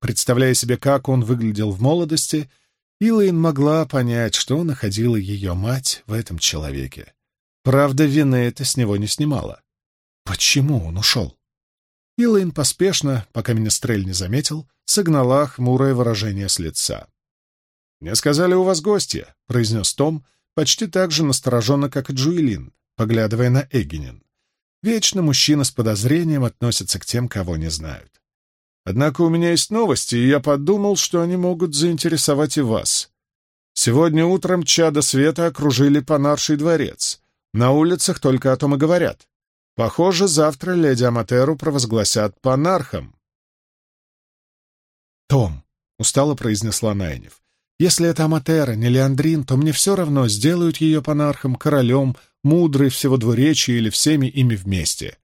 Представляя себе, как он выглядел в молодости, Илайн могла понять, что находила ее мать в этом человеке. Правда, вины это с него не снимала. Почему он ушел? Илайн поспешно, пока Министрель не заметил, согнала хмурое выражение с лица. «Мне сказали, у вас гости», — произнес Том, почти так же настороженно, как и Джуэлин, поглядывая на Эгенин. Вечно мужчина с подозрением относится к тем, кого не знают. Однако у меня есть новости, и я подумал, что они могут заинтересовать и вас. Сегодня утром чада света окружили Панарший дворец. На улицах только о том и говорят. Похоже, завтра леди Аматеру провозгласят панархом. «Том», — устало произнесла Найнев, — «если это Аматера, не Леандрин, то мне все равно, сделают ее панархом, королем, мудрой всего двуречия или всеми ими вместе».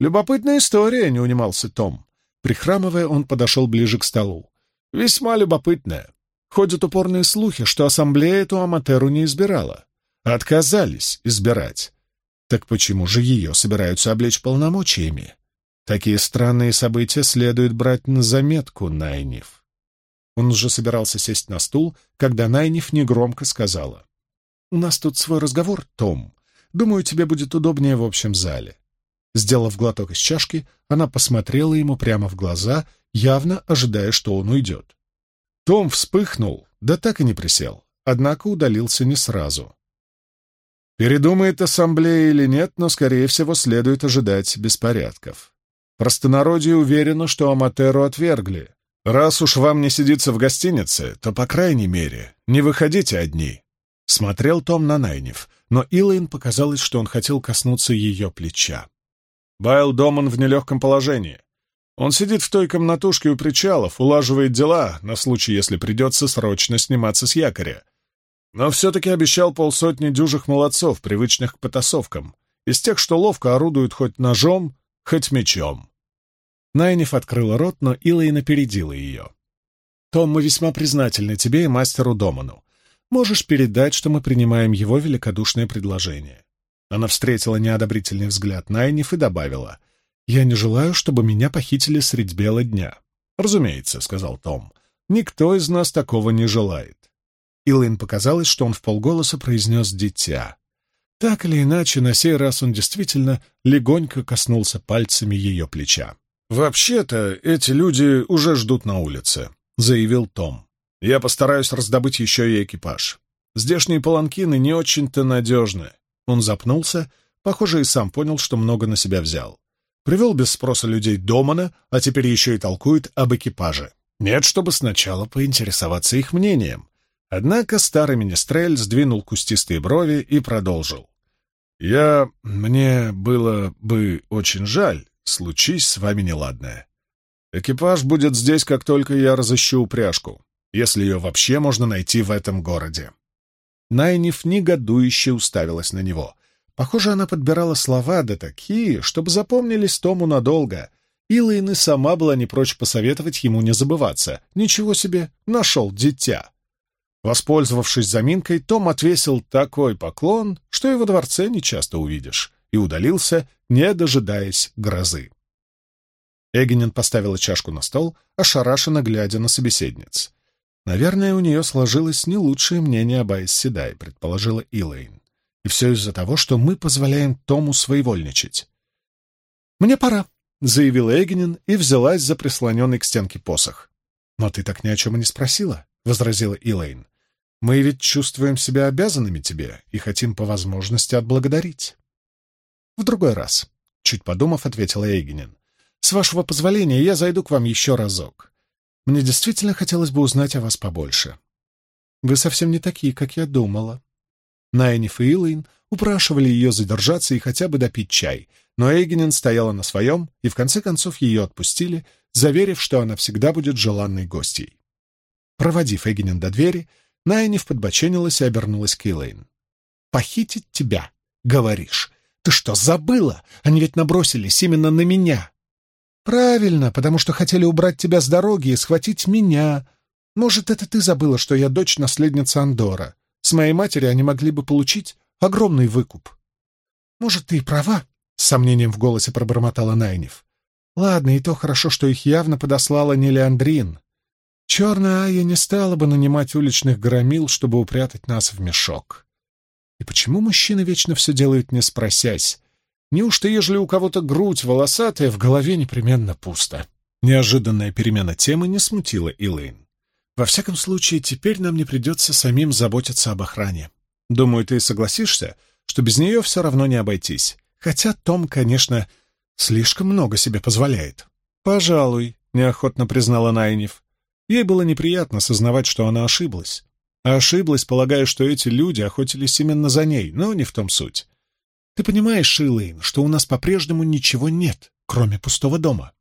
«Любопытная история», — не унимался Том. Прихрамывая, он подошел ближе к столу. «Весьма любопытная. Ходят упорные слухи, что ассамблея эту Аматеру не избирала. Отказались избирать. Так почему же ее собираются облечь полномочиями? Такие странные события следует брать на заметку, Найниф. Он уже собирался сесть на стул, когда Найниф негромко сказала. «У нас тут свой разговор, Том. Думаю, тебе будет удобнее в общем зале». Сделав глоток из чашки, она посмотрела ему прямо в глаза, явно ожидая, что он уйдет. Том вспыхнул, да так и не присел, однако удалился не сразу. Передумает ассамблея или нет, но, скорее всего, следует ожидать беспорядков. Простонародье уверено, что Аматеру отвергли. Раз уж вам не сидится в гостинице, то, по крайней мере, не выходите одни. Смотрел Том на Найнев, но Илайн показалось, что он хотел коснуться ее плеча. Байл Доман в нелегком положении. Он сидит в той комнатушке у причалов, улаживает дела на случай, если придется срочно сниматься с якоря но все-таки обещал полсотни дюжих молодцов, привычных к потасовкам, из тех, что ловко орудуют хоть ножом, хоть мечом. Найниф открыла рот, но Илайн напередила ее. «Том, мы весьма признательны тебе и мастеру Доману. Можешь передать, что мы принимаем его великодушное предложение». Она встретила неодобрительный взгляд Найниф и добавила, «Я не желаю, чтобы меня похитили средь бела дня». «Разумеется», — сказал Том, — «никто из нас такого не желает. Илайн показалось, что он в полголоса произнес «дитя». Так или иначе, на сей раз он действительно легонько коснулся пальцами ее плеча. «Вообще-то, эти люди уже ждут на улице», — заявил Том. «Я постараюсь раздобыть еще и экипаж. Здешние паланкины не очень-то надежны». Он запнулся, похоже, и сам понял, что много на себя взял. Привел без спроса людей Домана, а теперь еще и толкует об экипаже. Нет, чтобы сначала поинтересоваться их мнением. Однако старый министрель сдвинул кустистые брови и продолжил. «Я... мне было бы очень жаль, случись с вами неладное. Экипаж будет здесь, как только я разыщу упряжку, если ее вообще можно найти в этом городе». Найниф негодующе уставилась на него. Похоже, она подбирала слова да такие, чтобы запомнились Тому надолго. Илайн и сама была не прочь посоветовать ему не забываться. Ничего себе, нашел дитя. Воспользовавшись заминкой, Том отвесил такой поклон, что его дворце не часто увидишь, и удалился, не дожидаясь грозы. Эгенин поставила чашку на стол, ошарашенно глядя на собеседниц. «Наверное, у нее сложилось не лучшее мнение об Айс Седай», — предположила Илэйн. «И все из-за того, что мы позволяем Тому своевольничать». «Мне пора», — заявила Эгенин и взялась за прислоненный к стенке посох. «Но ты так ни о чем и не спросила», — возразила Илэйн. Мы ведь чувствуем себя обязанными тебе и хотим по возможности отблагодарить. В другой раз, чуть подумав, ответила Эйгенин. С вашего позволения я зайду к вам еще разок. Мне действительно хотелось бы узнать о вас побольше. Вы совсем не такие, как я думала. Найниф и Илайн упрашивали ее задержаться и хотя бы допить чай, но Эйгенин стояла на своем, и в конце концов ее отпустили, заверив, что она всегда будет желанной гостьей. Проводив Эгенин до двери, Найниф подбоченилась и обернулась к Илэйн. «Похитить тебя, говоришь? Ты что, забыла? Они ведь набросились именно на меня». «Правильно, потому что хотели убрать тебя с дороги и схватить меня. Может, это ты забыла, что я дочь-наследница Андора. С моей матери они могли бы получить огромный выкуп». «Может, ты и права?» — с сомнением в голосе пробормотала Найниф. «Ладно, и то хорошо, что их явно подослала не Леандрин. Черная Айя не стала бы нанимать уличных громил, чтобы упрятать нас в мешок. И почему мужчины вечно все делают, не спросясь? Неужто, ежели у кого-то грудь волосатая, в голове непременно пусто? Неожиданная перемена темы не смутила Илэйн. Во всяком случае, теперь нам не придется самим заботиться об охране. Думаю, ты согласишься, что без нее все равно не обойтись. Хотя Том, конечно, слишком много себе позволяет. «Пожалуй», — неохотно признала Найниф. Ей было неприятно сознавать, что она ошиблась. А ошиблась, полагая, что эти люди охотились именно за ней, но не в том суть. Ты понимаешь, Шилейн, что у нас по-прежнему ничего нет, кроме пустого дома.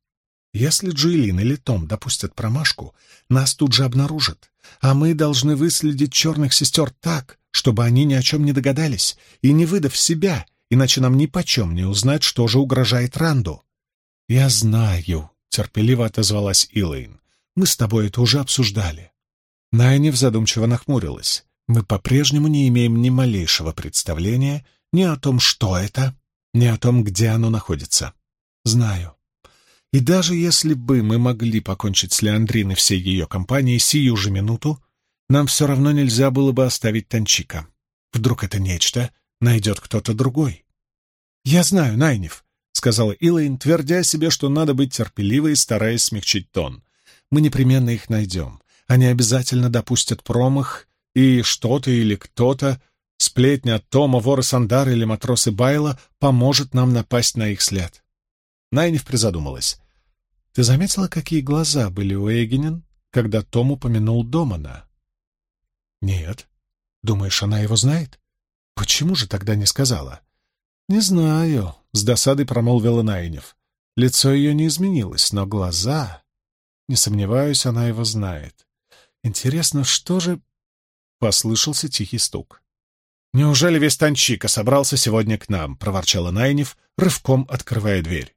Если Джуэлин или Том допустят промашку, нас тут же обнаружат, а мы должны выследить черных сестер так, чтобы они ни о чем не догадались, и не выдав себя, иначе нам ни почем не узнать, что же угрожает Ранду. — Я знаю, — терпеливо отозвалась Илэйн. Мы с тобой это уже обсуждали. Найнев задумчиво нахмурилась. Мы по-прежнему не имеем ни малейшего представления ни о том, что это, ни о том, где оно находится. Знаю. И даже если бы мы могли покончить с Леандриной всей ее компанией сию же минуту, нам все равно нельзя было бы оставить Танчика. Вдруг это нечто найдет кто-то другой. «Я знаю, Найнев», — сказала Илайн, твердя себе, что надо быть терпеливой стараясь смягчить тон мы непременно их найдем. Они обязательно допустят промах, и что-то или кто-то, сплетня Тома, воры Сандар или матросы Байла, поможет нам напасть на их след. Найниф призадумалась. «Ты заметила, какие глаза были у Эгенин, когда Том упомянул Домана?» «Нет. Думаешь, она его знает? Почему же тогда не сказала?» «Не знаю», — с досадой промолвила Найнев. Лицо ее не изменилось, но глаза... Не сомневаюсь, она его знает. Интересно, что же... Послышался тихий стук. «Неужели весь Танчика собрался сегодня к нам?» — проворчала Найнев, рывком открывая дверь.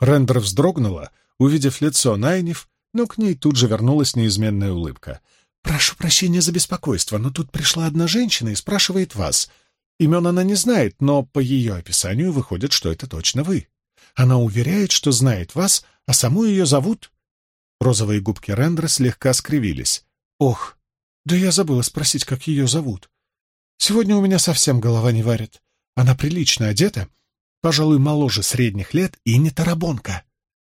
Рендер вздрогнула, увидев лицо Найнев, но к ней тут же вернулась неизменная улыбка. «Прошу прощения за беспокойство, но тут пришла одна женщина и спрашивает вас. Имен она не знает, но по ее описанию выходит, что это точно вы. Она уверяет, что знает вас, а саму ее зовут Розовые губки Рендера слегка скривились. «Ох, да я забыла спросить, как ее зовут. Сегодня у меня совсем голова не варит. Она прилично одета, пожалуй, моложе средних лет и не тарабонка».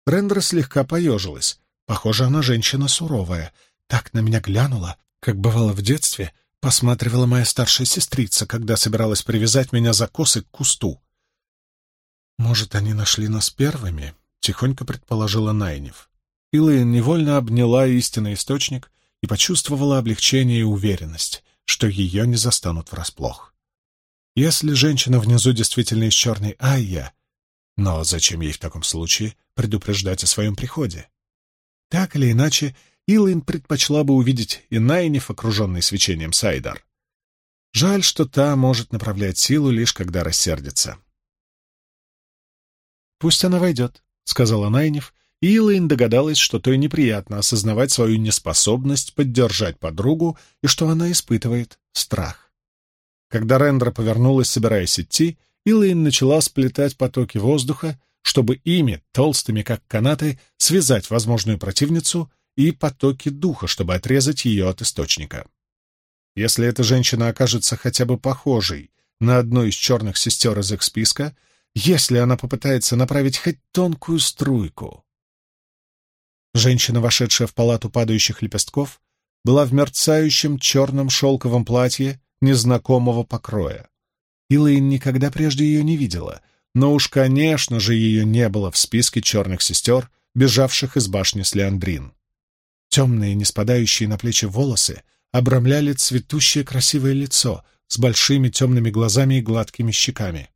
Рендера слегка поежилась. Похоже, она женщина суровая. Так на меня глянула, как бывало в детстве, посматривала моя старшая сестрица, когда собиралась привязать меня за косы к кусту. «Может, они нашли нас первыми?» — тихонько предположила Найнев. Илайн невольно обняла истинный источник и почувствовала облегчение и уверенность, что ее не застанут врасплох. Если женщина внизу действительно из черной Айя, но зачем ей в таком случае предупреждать о своем приходе? Так или иначе, Илайн предпочла бы увидеть и Найниф, окруженный свечением Сайдар. Жаль, что та может направлять силу лишь когда рассердится. «Пусть она войдет», — сказала Найниф, Илайн догадалась, что то и неприятно осознавать свою неспособность поддержать подругу и что она испытывает страх. Когда Рендра повернулась, собираясь идти, Илайн начала сплетать потоки воздуха, чтобы ими, толстыми как канаты, связать возможную противницу и потоки духа, чтобы отрезать ее от источника. Если эта женщина окажется хотя бы похожей на одну из черных сестер из их списка, если она попытается направить хоть тонкую струйку. Женщина, вошедшая в палату падающих лепестков, была в мерцающем черном шелковом платье незнакомого покроя. Илайн никогда прежде ее не видела, но уж, конечно же, ее не было в списке черных сестер, бежавших из башни Слеандрин. Темные, не спадающие на плечи волосы обрамляли цветущее красивое лицо с большими темными глазами и гладкими щеками.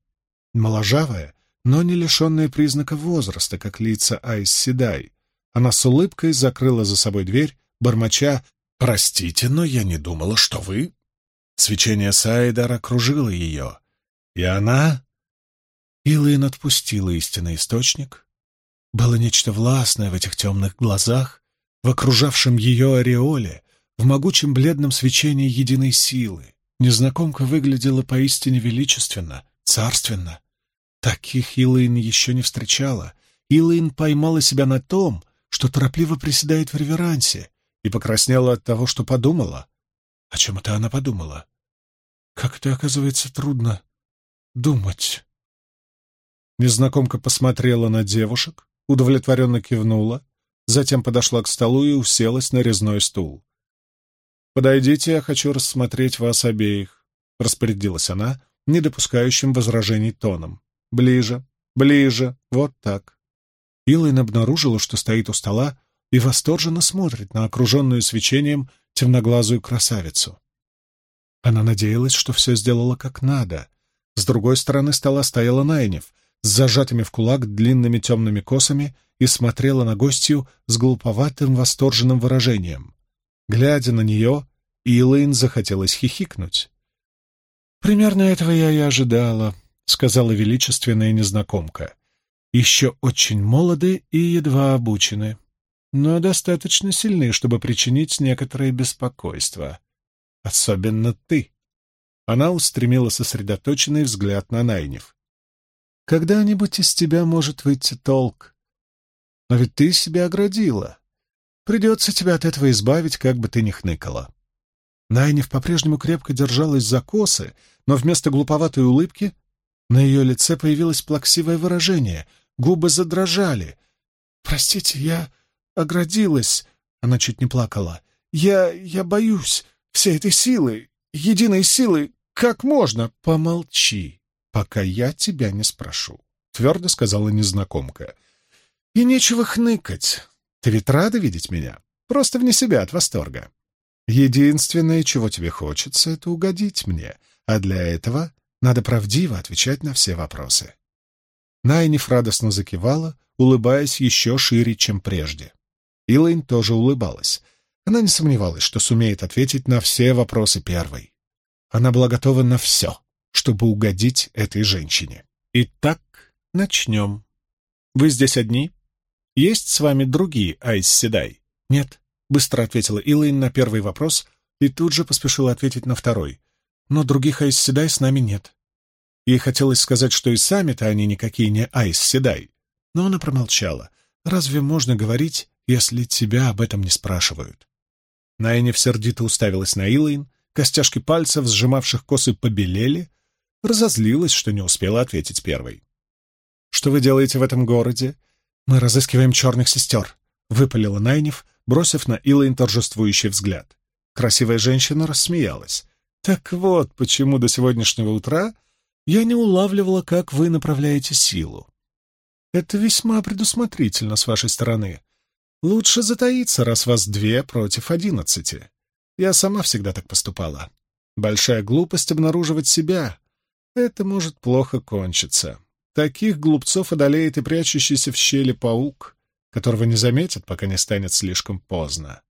Моложавая, но не лишенная признака возраста, как лица Айс Седай. Она с улыбкой закрыла за собой дверь, бормоча «Простите, но я не думала, что вы...» Свечение Сайдар окружило ее, и она... Илайн отпустила истинный источник. Было нечто властное в этих темных глазах, в окружавшем ее ореоле, в могучем бледном свечении единой силы. Незнакомка выглядела поистине величественно, царственно. Таких Илайн еще не встречала. Илайн поймала себя на том, что торопливо приседает в реверансе, и покраснела от того, что подумала. О чем это она подумала? Как это, оказывается, трудно думать. Незнакомка посмотрела на девушек, удовлетворенно кивнула, затем подошла к столу и уселась на резной стул. «Подойдите, я хочу рассмотреть вас обеих», — распорядилась она, не допускающим возражений тоном. «Ближе, ближе, вот так». Илайн обнаружила, что стоит у стола и восторженно смотрит на окруженную свечением темноглазую красавицу. Она надеялась, что все сделала как надо. С другой стороны стола стояла Найнев, с зажатыми в кулак длинными темными косами и смотрела на гостью с глуповатым восторженным выражением. Глядя на нее, Илайн захотелось хихикнуть. «Примерно этого я и ожидала», — сказала величественная незнакомка. «Еще очень молоды и едва обучены, но достаточно сильны, чтобы причинить некоторое беспокойство. Особенно ты». Она устремила сосредоточенный взгляд на Найнев. «Когда-нибудь из тебя может выйти толк. Но ведь ты себя оградила. Придется тебя от этого избавить, как бы ты ни хныкала. Найнев по-прежнему крепко держалась за косы, но вместо глуповатой улыбки на ее лице появилось плаксивое выражение, губы задрожали. «Простите, я оградилась», — она чуть не плакала. «Я... я боюсь всей этой силы, единой силы, как можно?» «Помолчи, пока я тебя не спрошу», — твердо сказала незнакомка. «И нечего хныкать. Ты ведь рада видеть меня? Просто вне себя от восторга. Единственное, чего тебе хочется, — это угодить мне, а для этого надо правдиво отвечать на все вопросы. Найниф радостно закивала, улыбаясь еще шире, чем прежде. Илайн тоже улыбалась. Она не сомневалась, что сумеет ответить на все вопросы первой. Она была готова на все, чтобы угодить этой женщине. Итак, начнем. Вы здесь одни? Есть с вами другие Айс Седай? Нет, быстро ответила Илайн на первый вопрос и тут же поспешила ответить на второй. Но других Айс Седай с нами нет. Ей хотелось сказать, что и сами-то они никакие не Айс Седай. Но она промолчала. Разве можно говорить, если тебя об этом не спрашивают? Найнев сердито уставилась на Илайн, костяшки пальцев, сжимавших косы, побелели, разозлилась, что не успела ответить первой. «Что вы делаете в этом городе?» «Мы разыскиваем черных сестер», — выпалила Найнев, бросив на Илайн торжествующий взгляд. Красивая женщина рассмеялась. «Так вот, почему до сегодняшнего утра я не улавливала, как вы направляете силу. Это весьма предусмотрительно с вашей стороны. Лучше затаиться, раз вас две против одиннадцати. Я сама всегда так поступала. Большая глупость обнаруживать себя. Это может плохо кончиться. Таких глупцов одолеет и прячущийся в щели паук, которого не заметят, пока не станет слишком поздно.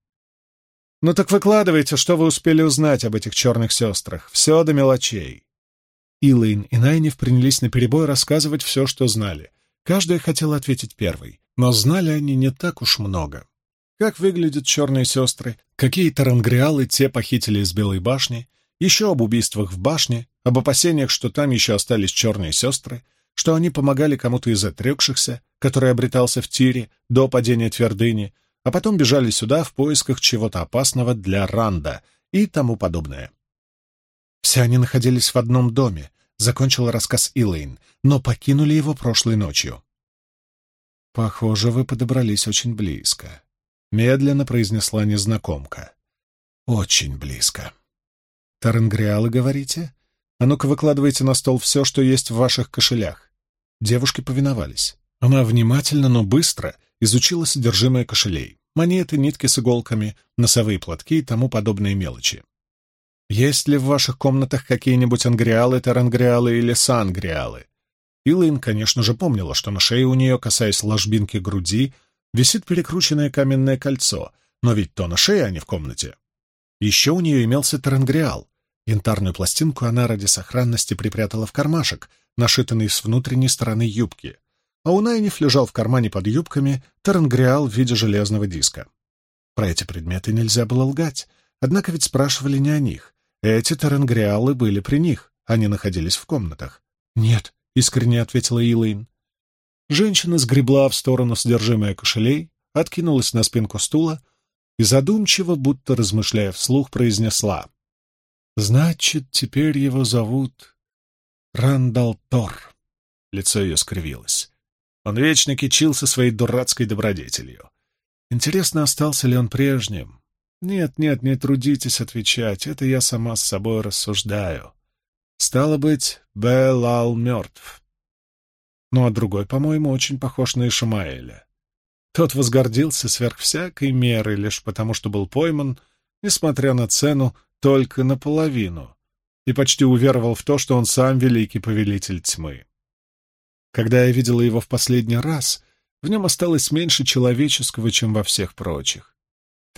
«Ну так выкладывайте, что вы успели узнать об этих черных сестрах. Все до мелочей». Илайн и Найнев принялись наперебой рассказывать все, что знали. Каждая хотела ответить первой, но знали они не так уж много. Как выглядят черные сестры, какие тарангриалы те похитили из Белой башни, еще об убийствах в башне, об опасениях, что там еще остались черные сестры, что они помогали кому-то из отрекшихся, который обретался в тире до падения твердыни, а потом бежали сюда в поисках чего-то опасного для Ранда и тому подобное. Все они находились в одном доме, закончил рассказ Илэйн, но покинули его прошлой ночью. «Похоже, вы подобрались очень близко», — медленно произнесла незнакомка. «Очень близко». «Таренгриалы, говорите? А ну-ка выкладывайте на стол все, что есть в ваших кошелях». Девушки повиновались. Она внимательно, но быстро изучила содержимое кошелей. Монеты, нитки с иголками, носовые платки и тому подобные мелочи. Есть ли в ваших комнатах какие-нибудь ангриалы, тарангриалы или сангриалы? Илайн, конечно же, помнила, что на шее у нее, касаясь ложбинки груди, висит перекрученное каменное кольцо, но ведь то на шее, а не в комнате. Еще у нее имелся тарангриал. Янтарную пластинку она ради сохранности припрятала в кармашек, нашитанный с внутренней стороны юбки. А у Найниф лежал в кармане под юбками тарангриал в виде железного диска. Про эти предметы нельзя было лгать, однако ведь спрашивали не о них. Эти таренгриалы были при них, они находились в комнатах. «Нет», — искренне ответила Илэйн. Женщина сгребла в сторону содержимое кошелей, откинулась на спинку стула и задумчиво, будто размышляя вслух, произнесла. «Значит, теперь его зовут Рандал Тор». Лицо ее скривилось. Он вечно кичился своей дурацкой добродетелью. Интересно, остался ли он прежним? «Нет, нет, не трудитесь отвечать, это я сама с собой рассуждаю. Стало быть, Белал мертв. Ну, а другой, по-моему, очень похож на Ишмаэля. Тот возгордился сверх всякой меры лишь потому, что был пойман, несмотря на цену, только наполовину, и почти уверовал в то, что он сам великий повелитель тьмы. Когда я видела его в последний раз, в нем осталось меньше человеческого, чем во всех прочих.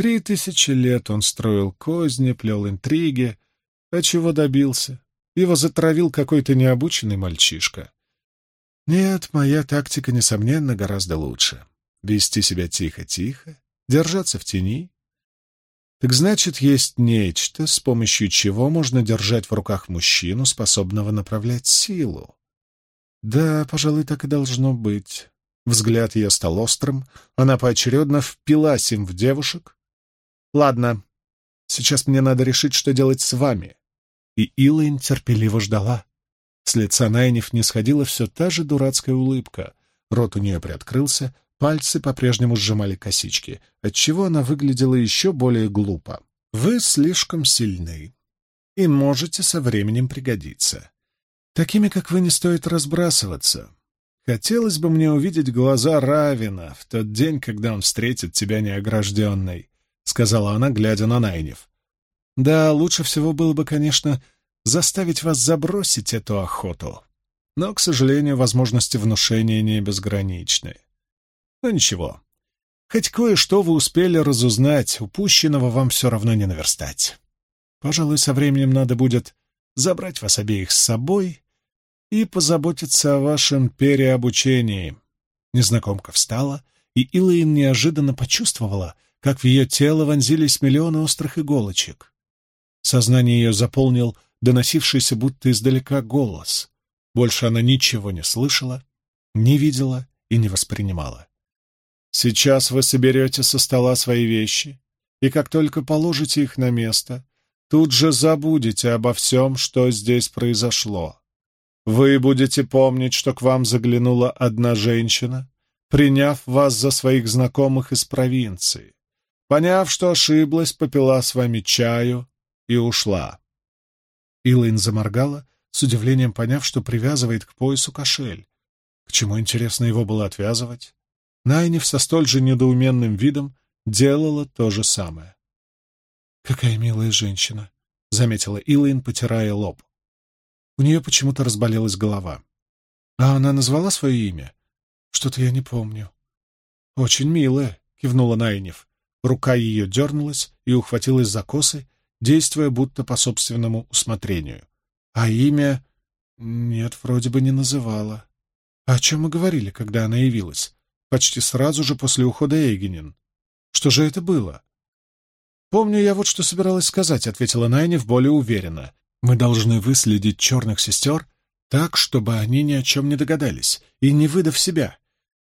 Три тысячи лет он строил козни, плел интриги. А чего добился? Его затравил какой-то необученный мальчишка. Нет, моя тактика, несомненно, гораздо лучше. Вести себя тихо-тихо, держаться в тени. Так значит, есть нечто, с помощью чего можно держать в руках мужчину, способного направлять силу. Да, пожалуй, так и должно быть. Взгляд ее стал острым, она поочередно впилась им в девушек, Ладно, сейчас мне надо решить, что делать с вами. И Илайн терпеливо ждала. С лица Найниф не сходила все та же дурацкая улыбка. Рот у нее приоткрылся, пальцы по-прежнему сжимали косички, отчего она выглядела еще более глупо. «Вы слишком сильны и можете со временем пригодиться. Такими, как вы, не стоит разбрасываться. Хотелось бы мне увидеть глаза Равина в тот день, когда он встретит тебя неогражденной. — сказала она, глядя на Найнев. «Да, лучше всего было бы, конечно, заставить вас забросить эту охоту. Но, к сожалению, возможности внушения не безграничны. Но ничего. Хоть кое-что вы успели разузнать, упущенного вам все равно не наверстать. Пожалуй, со временем надо будет забрать вас обеих с собой и позаботиться о вашем переобучении». Незнакомка встала, и Илайн неожиданно почувствовала — как в ее тело вонзились миллионы острых иголочек. Сознание ее заполнил доносившийся будто издалека голос. Больше она ничего не слышала, не видела и не воспринимала. «Сейчас вы соберете со стола свои вещи, и как только положите их на место, тут же забудете обо всем, что здесь произошло. Вы будете помнить, что к вам заглянула одна женщина, приняв вас за своих знакомых из провинции. Поняв, что ошиблась, попила с вами чаю и ушла. Илайн заморгала, с удивлением поняв, что привязывает к поясу кошель. К чему, интересно, его было отвязывать? Найниф со столь же недоуменным видом делала то же самое. «Какая милая женщина», — заметила Илайн, потирая лоб. У нее почему-то разболелась голова. «А она назвала свое имя? Что-то я не помню». «Очень милая», — кивнула Найниф. Рука ее дернулась и ухватилась за косы, действуя будто по собственному усмотрению. А имя... Нет, вроде бы не называла. О чем мы говорили, когда она явилась? Почти сразу же после ухода Эйгенин. Что же это было? «Помню я вот что собиралась сказать», — ответила Найниф более уверенно. «Мы должны выследить черных сестер так, чтобы они ни о чем не догадались, и не выдав себя.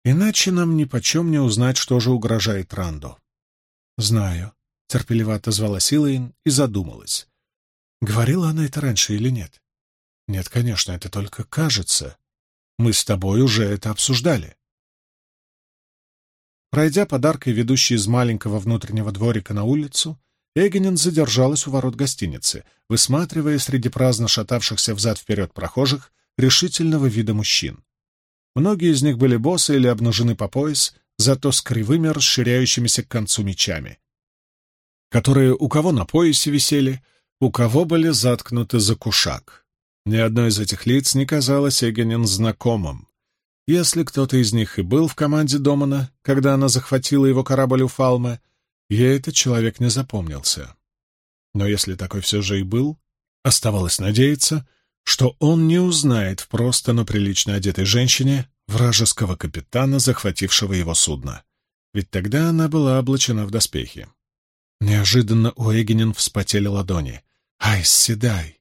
Иначе нам ни почем не узнать, что же угрожает Ранду». «Знаю», — терпеливо отозвалась Илайн и задумалась. Говорила она это раньше или нет? Нет, конечно, это только кажется. Мы с тобой уже это обсуждали. Пройдя подаркой, ведущей из маленького внутреннего дворика на улицу, Эгенин задержалась у ворот гостиницы, высматривая среди праздно шатавшихся взад-вперед прохожих решительного вида мужчин. Многие из них были босы или обнажены по пояс, зато с кривыми расширяющимися к концу мечами, которые у кого на поясе висели, у кого были заткнуты за кушак. Ни одно из этих лиц не казалось Эгенин знакомым. Если кто-то из них и был в команде Домана, когда она захватила его корабль у Фалмы, ей этот человек не запомнился. Но если такой все же и был, оставалось надеяться, что он не узнает в просто, но прилично одетой женщине вражеского капитана, захватившего его судно. Ведь тогда она была облачена в доспехи. Неожиданно у Эгенин вспотели ладони. «Ай, седай!»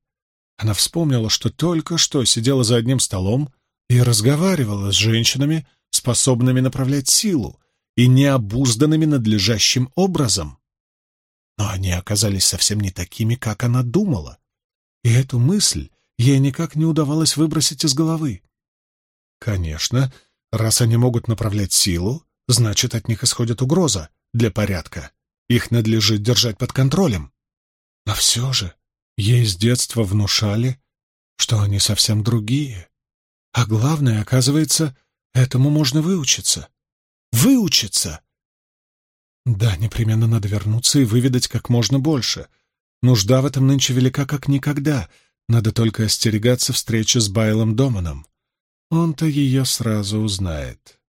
Она вспомнила, что только что сидела за одним столом и разговаривала с женщинами, способными направлять силу и необузданными надлежащим образом. Но они оказались совсем не такими, как она думала. И эту мысль ей никак не удавалось выбросить из головы. Конечно, раз они могут направлять силу, значит, от них исходит угроза для порядка. Их надлежит держать под контролем. Но все же ей с детства внушали, что они совсем другие. А главное, оказывается, этому можно выучиться. Выучиться! Да, непременно надо вернуться и выведать как можно больше. Нужда в этом нынче велика как никогда. Надо только остерегаться встречи с Байлом Доманом. Он-то ее сразу узнает.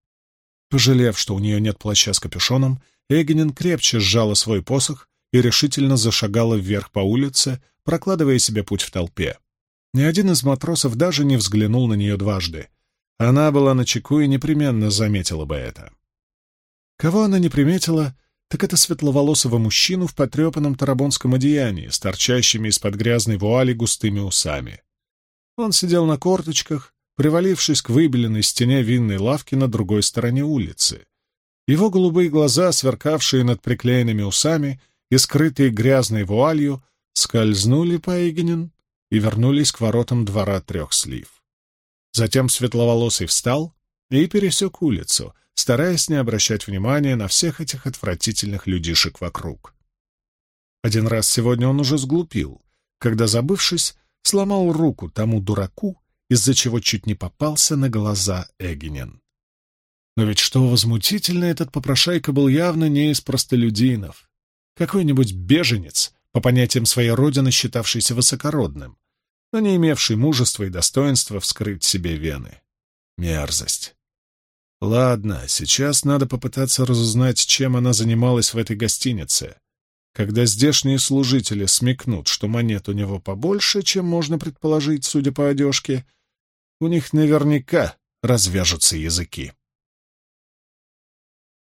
Пожалев, что у нее нет плаща с капюшоном, Эгенин крепче сжала свой посох и решительно зашагала вверх по улице, прокладывая себе путь в толпе. Ни один из матросов даже не взглянул на нее дважды. Она была на чеку и непременно заметила бы это. Кого она не приметила, так это светловолосого мужчину в потрепанном тарабонском одеянии с торчащими из-под грязной вуали густыми усами. Он сидел на корточках, привалившись к выбеленной стене винной лавки на другой стороне улицы. Его голубые глаза, сверкавшие над приклеенными усами и скрытые грязной вуалью, скользнули по Игенин и вернулись к воротам двора трех слив. Затем светловолосый встал и пересек улицу, стараясь не обращать внимания на всех этих отвратительных людишек вокруг. Один раз сегодня он уже сглупил, когда, забывшись, сломал руку тому дураку, из-за чего чуть не попался на глаза Эгенин. Но ведь что возмутительно, этот попрошайка был явно не из простолюдинов. Какой-нибудь беженец, по понятиям своей родины считавшийся высокородным, но не имевший мужества и достоинства вскрыть себе вены. Мерзость. Ладно, сейчас надо попытаться разузнать, чем она занималась в этой гостинице. Когда здешние служители смекнут, что монет у него побольше, чем можно предположить, судя по одежке, у них наверняка развяжутся языки.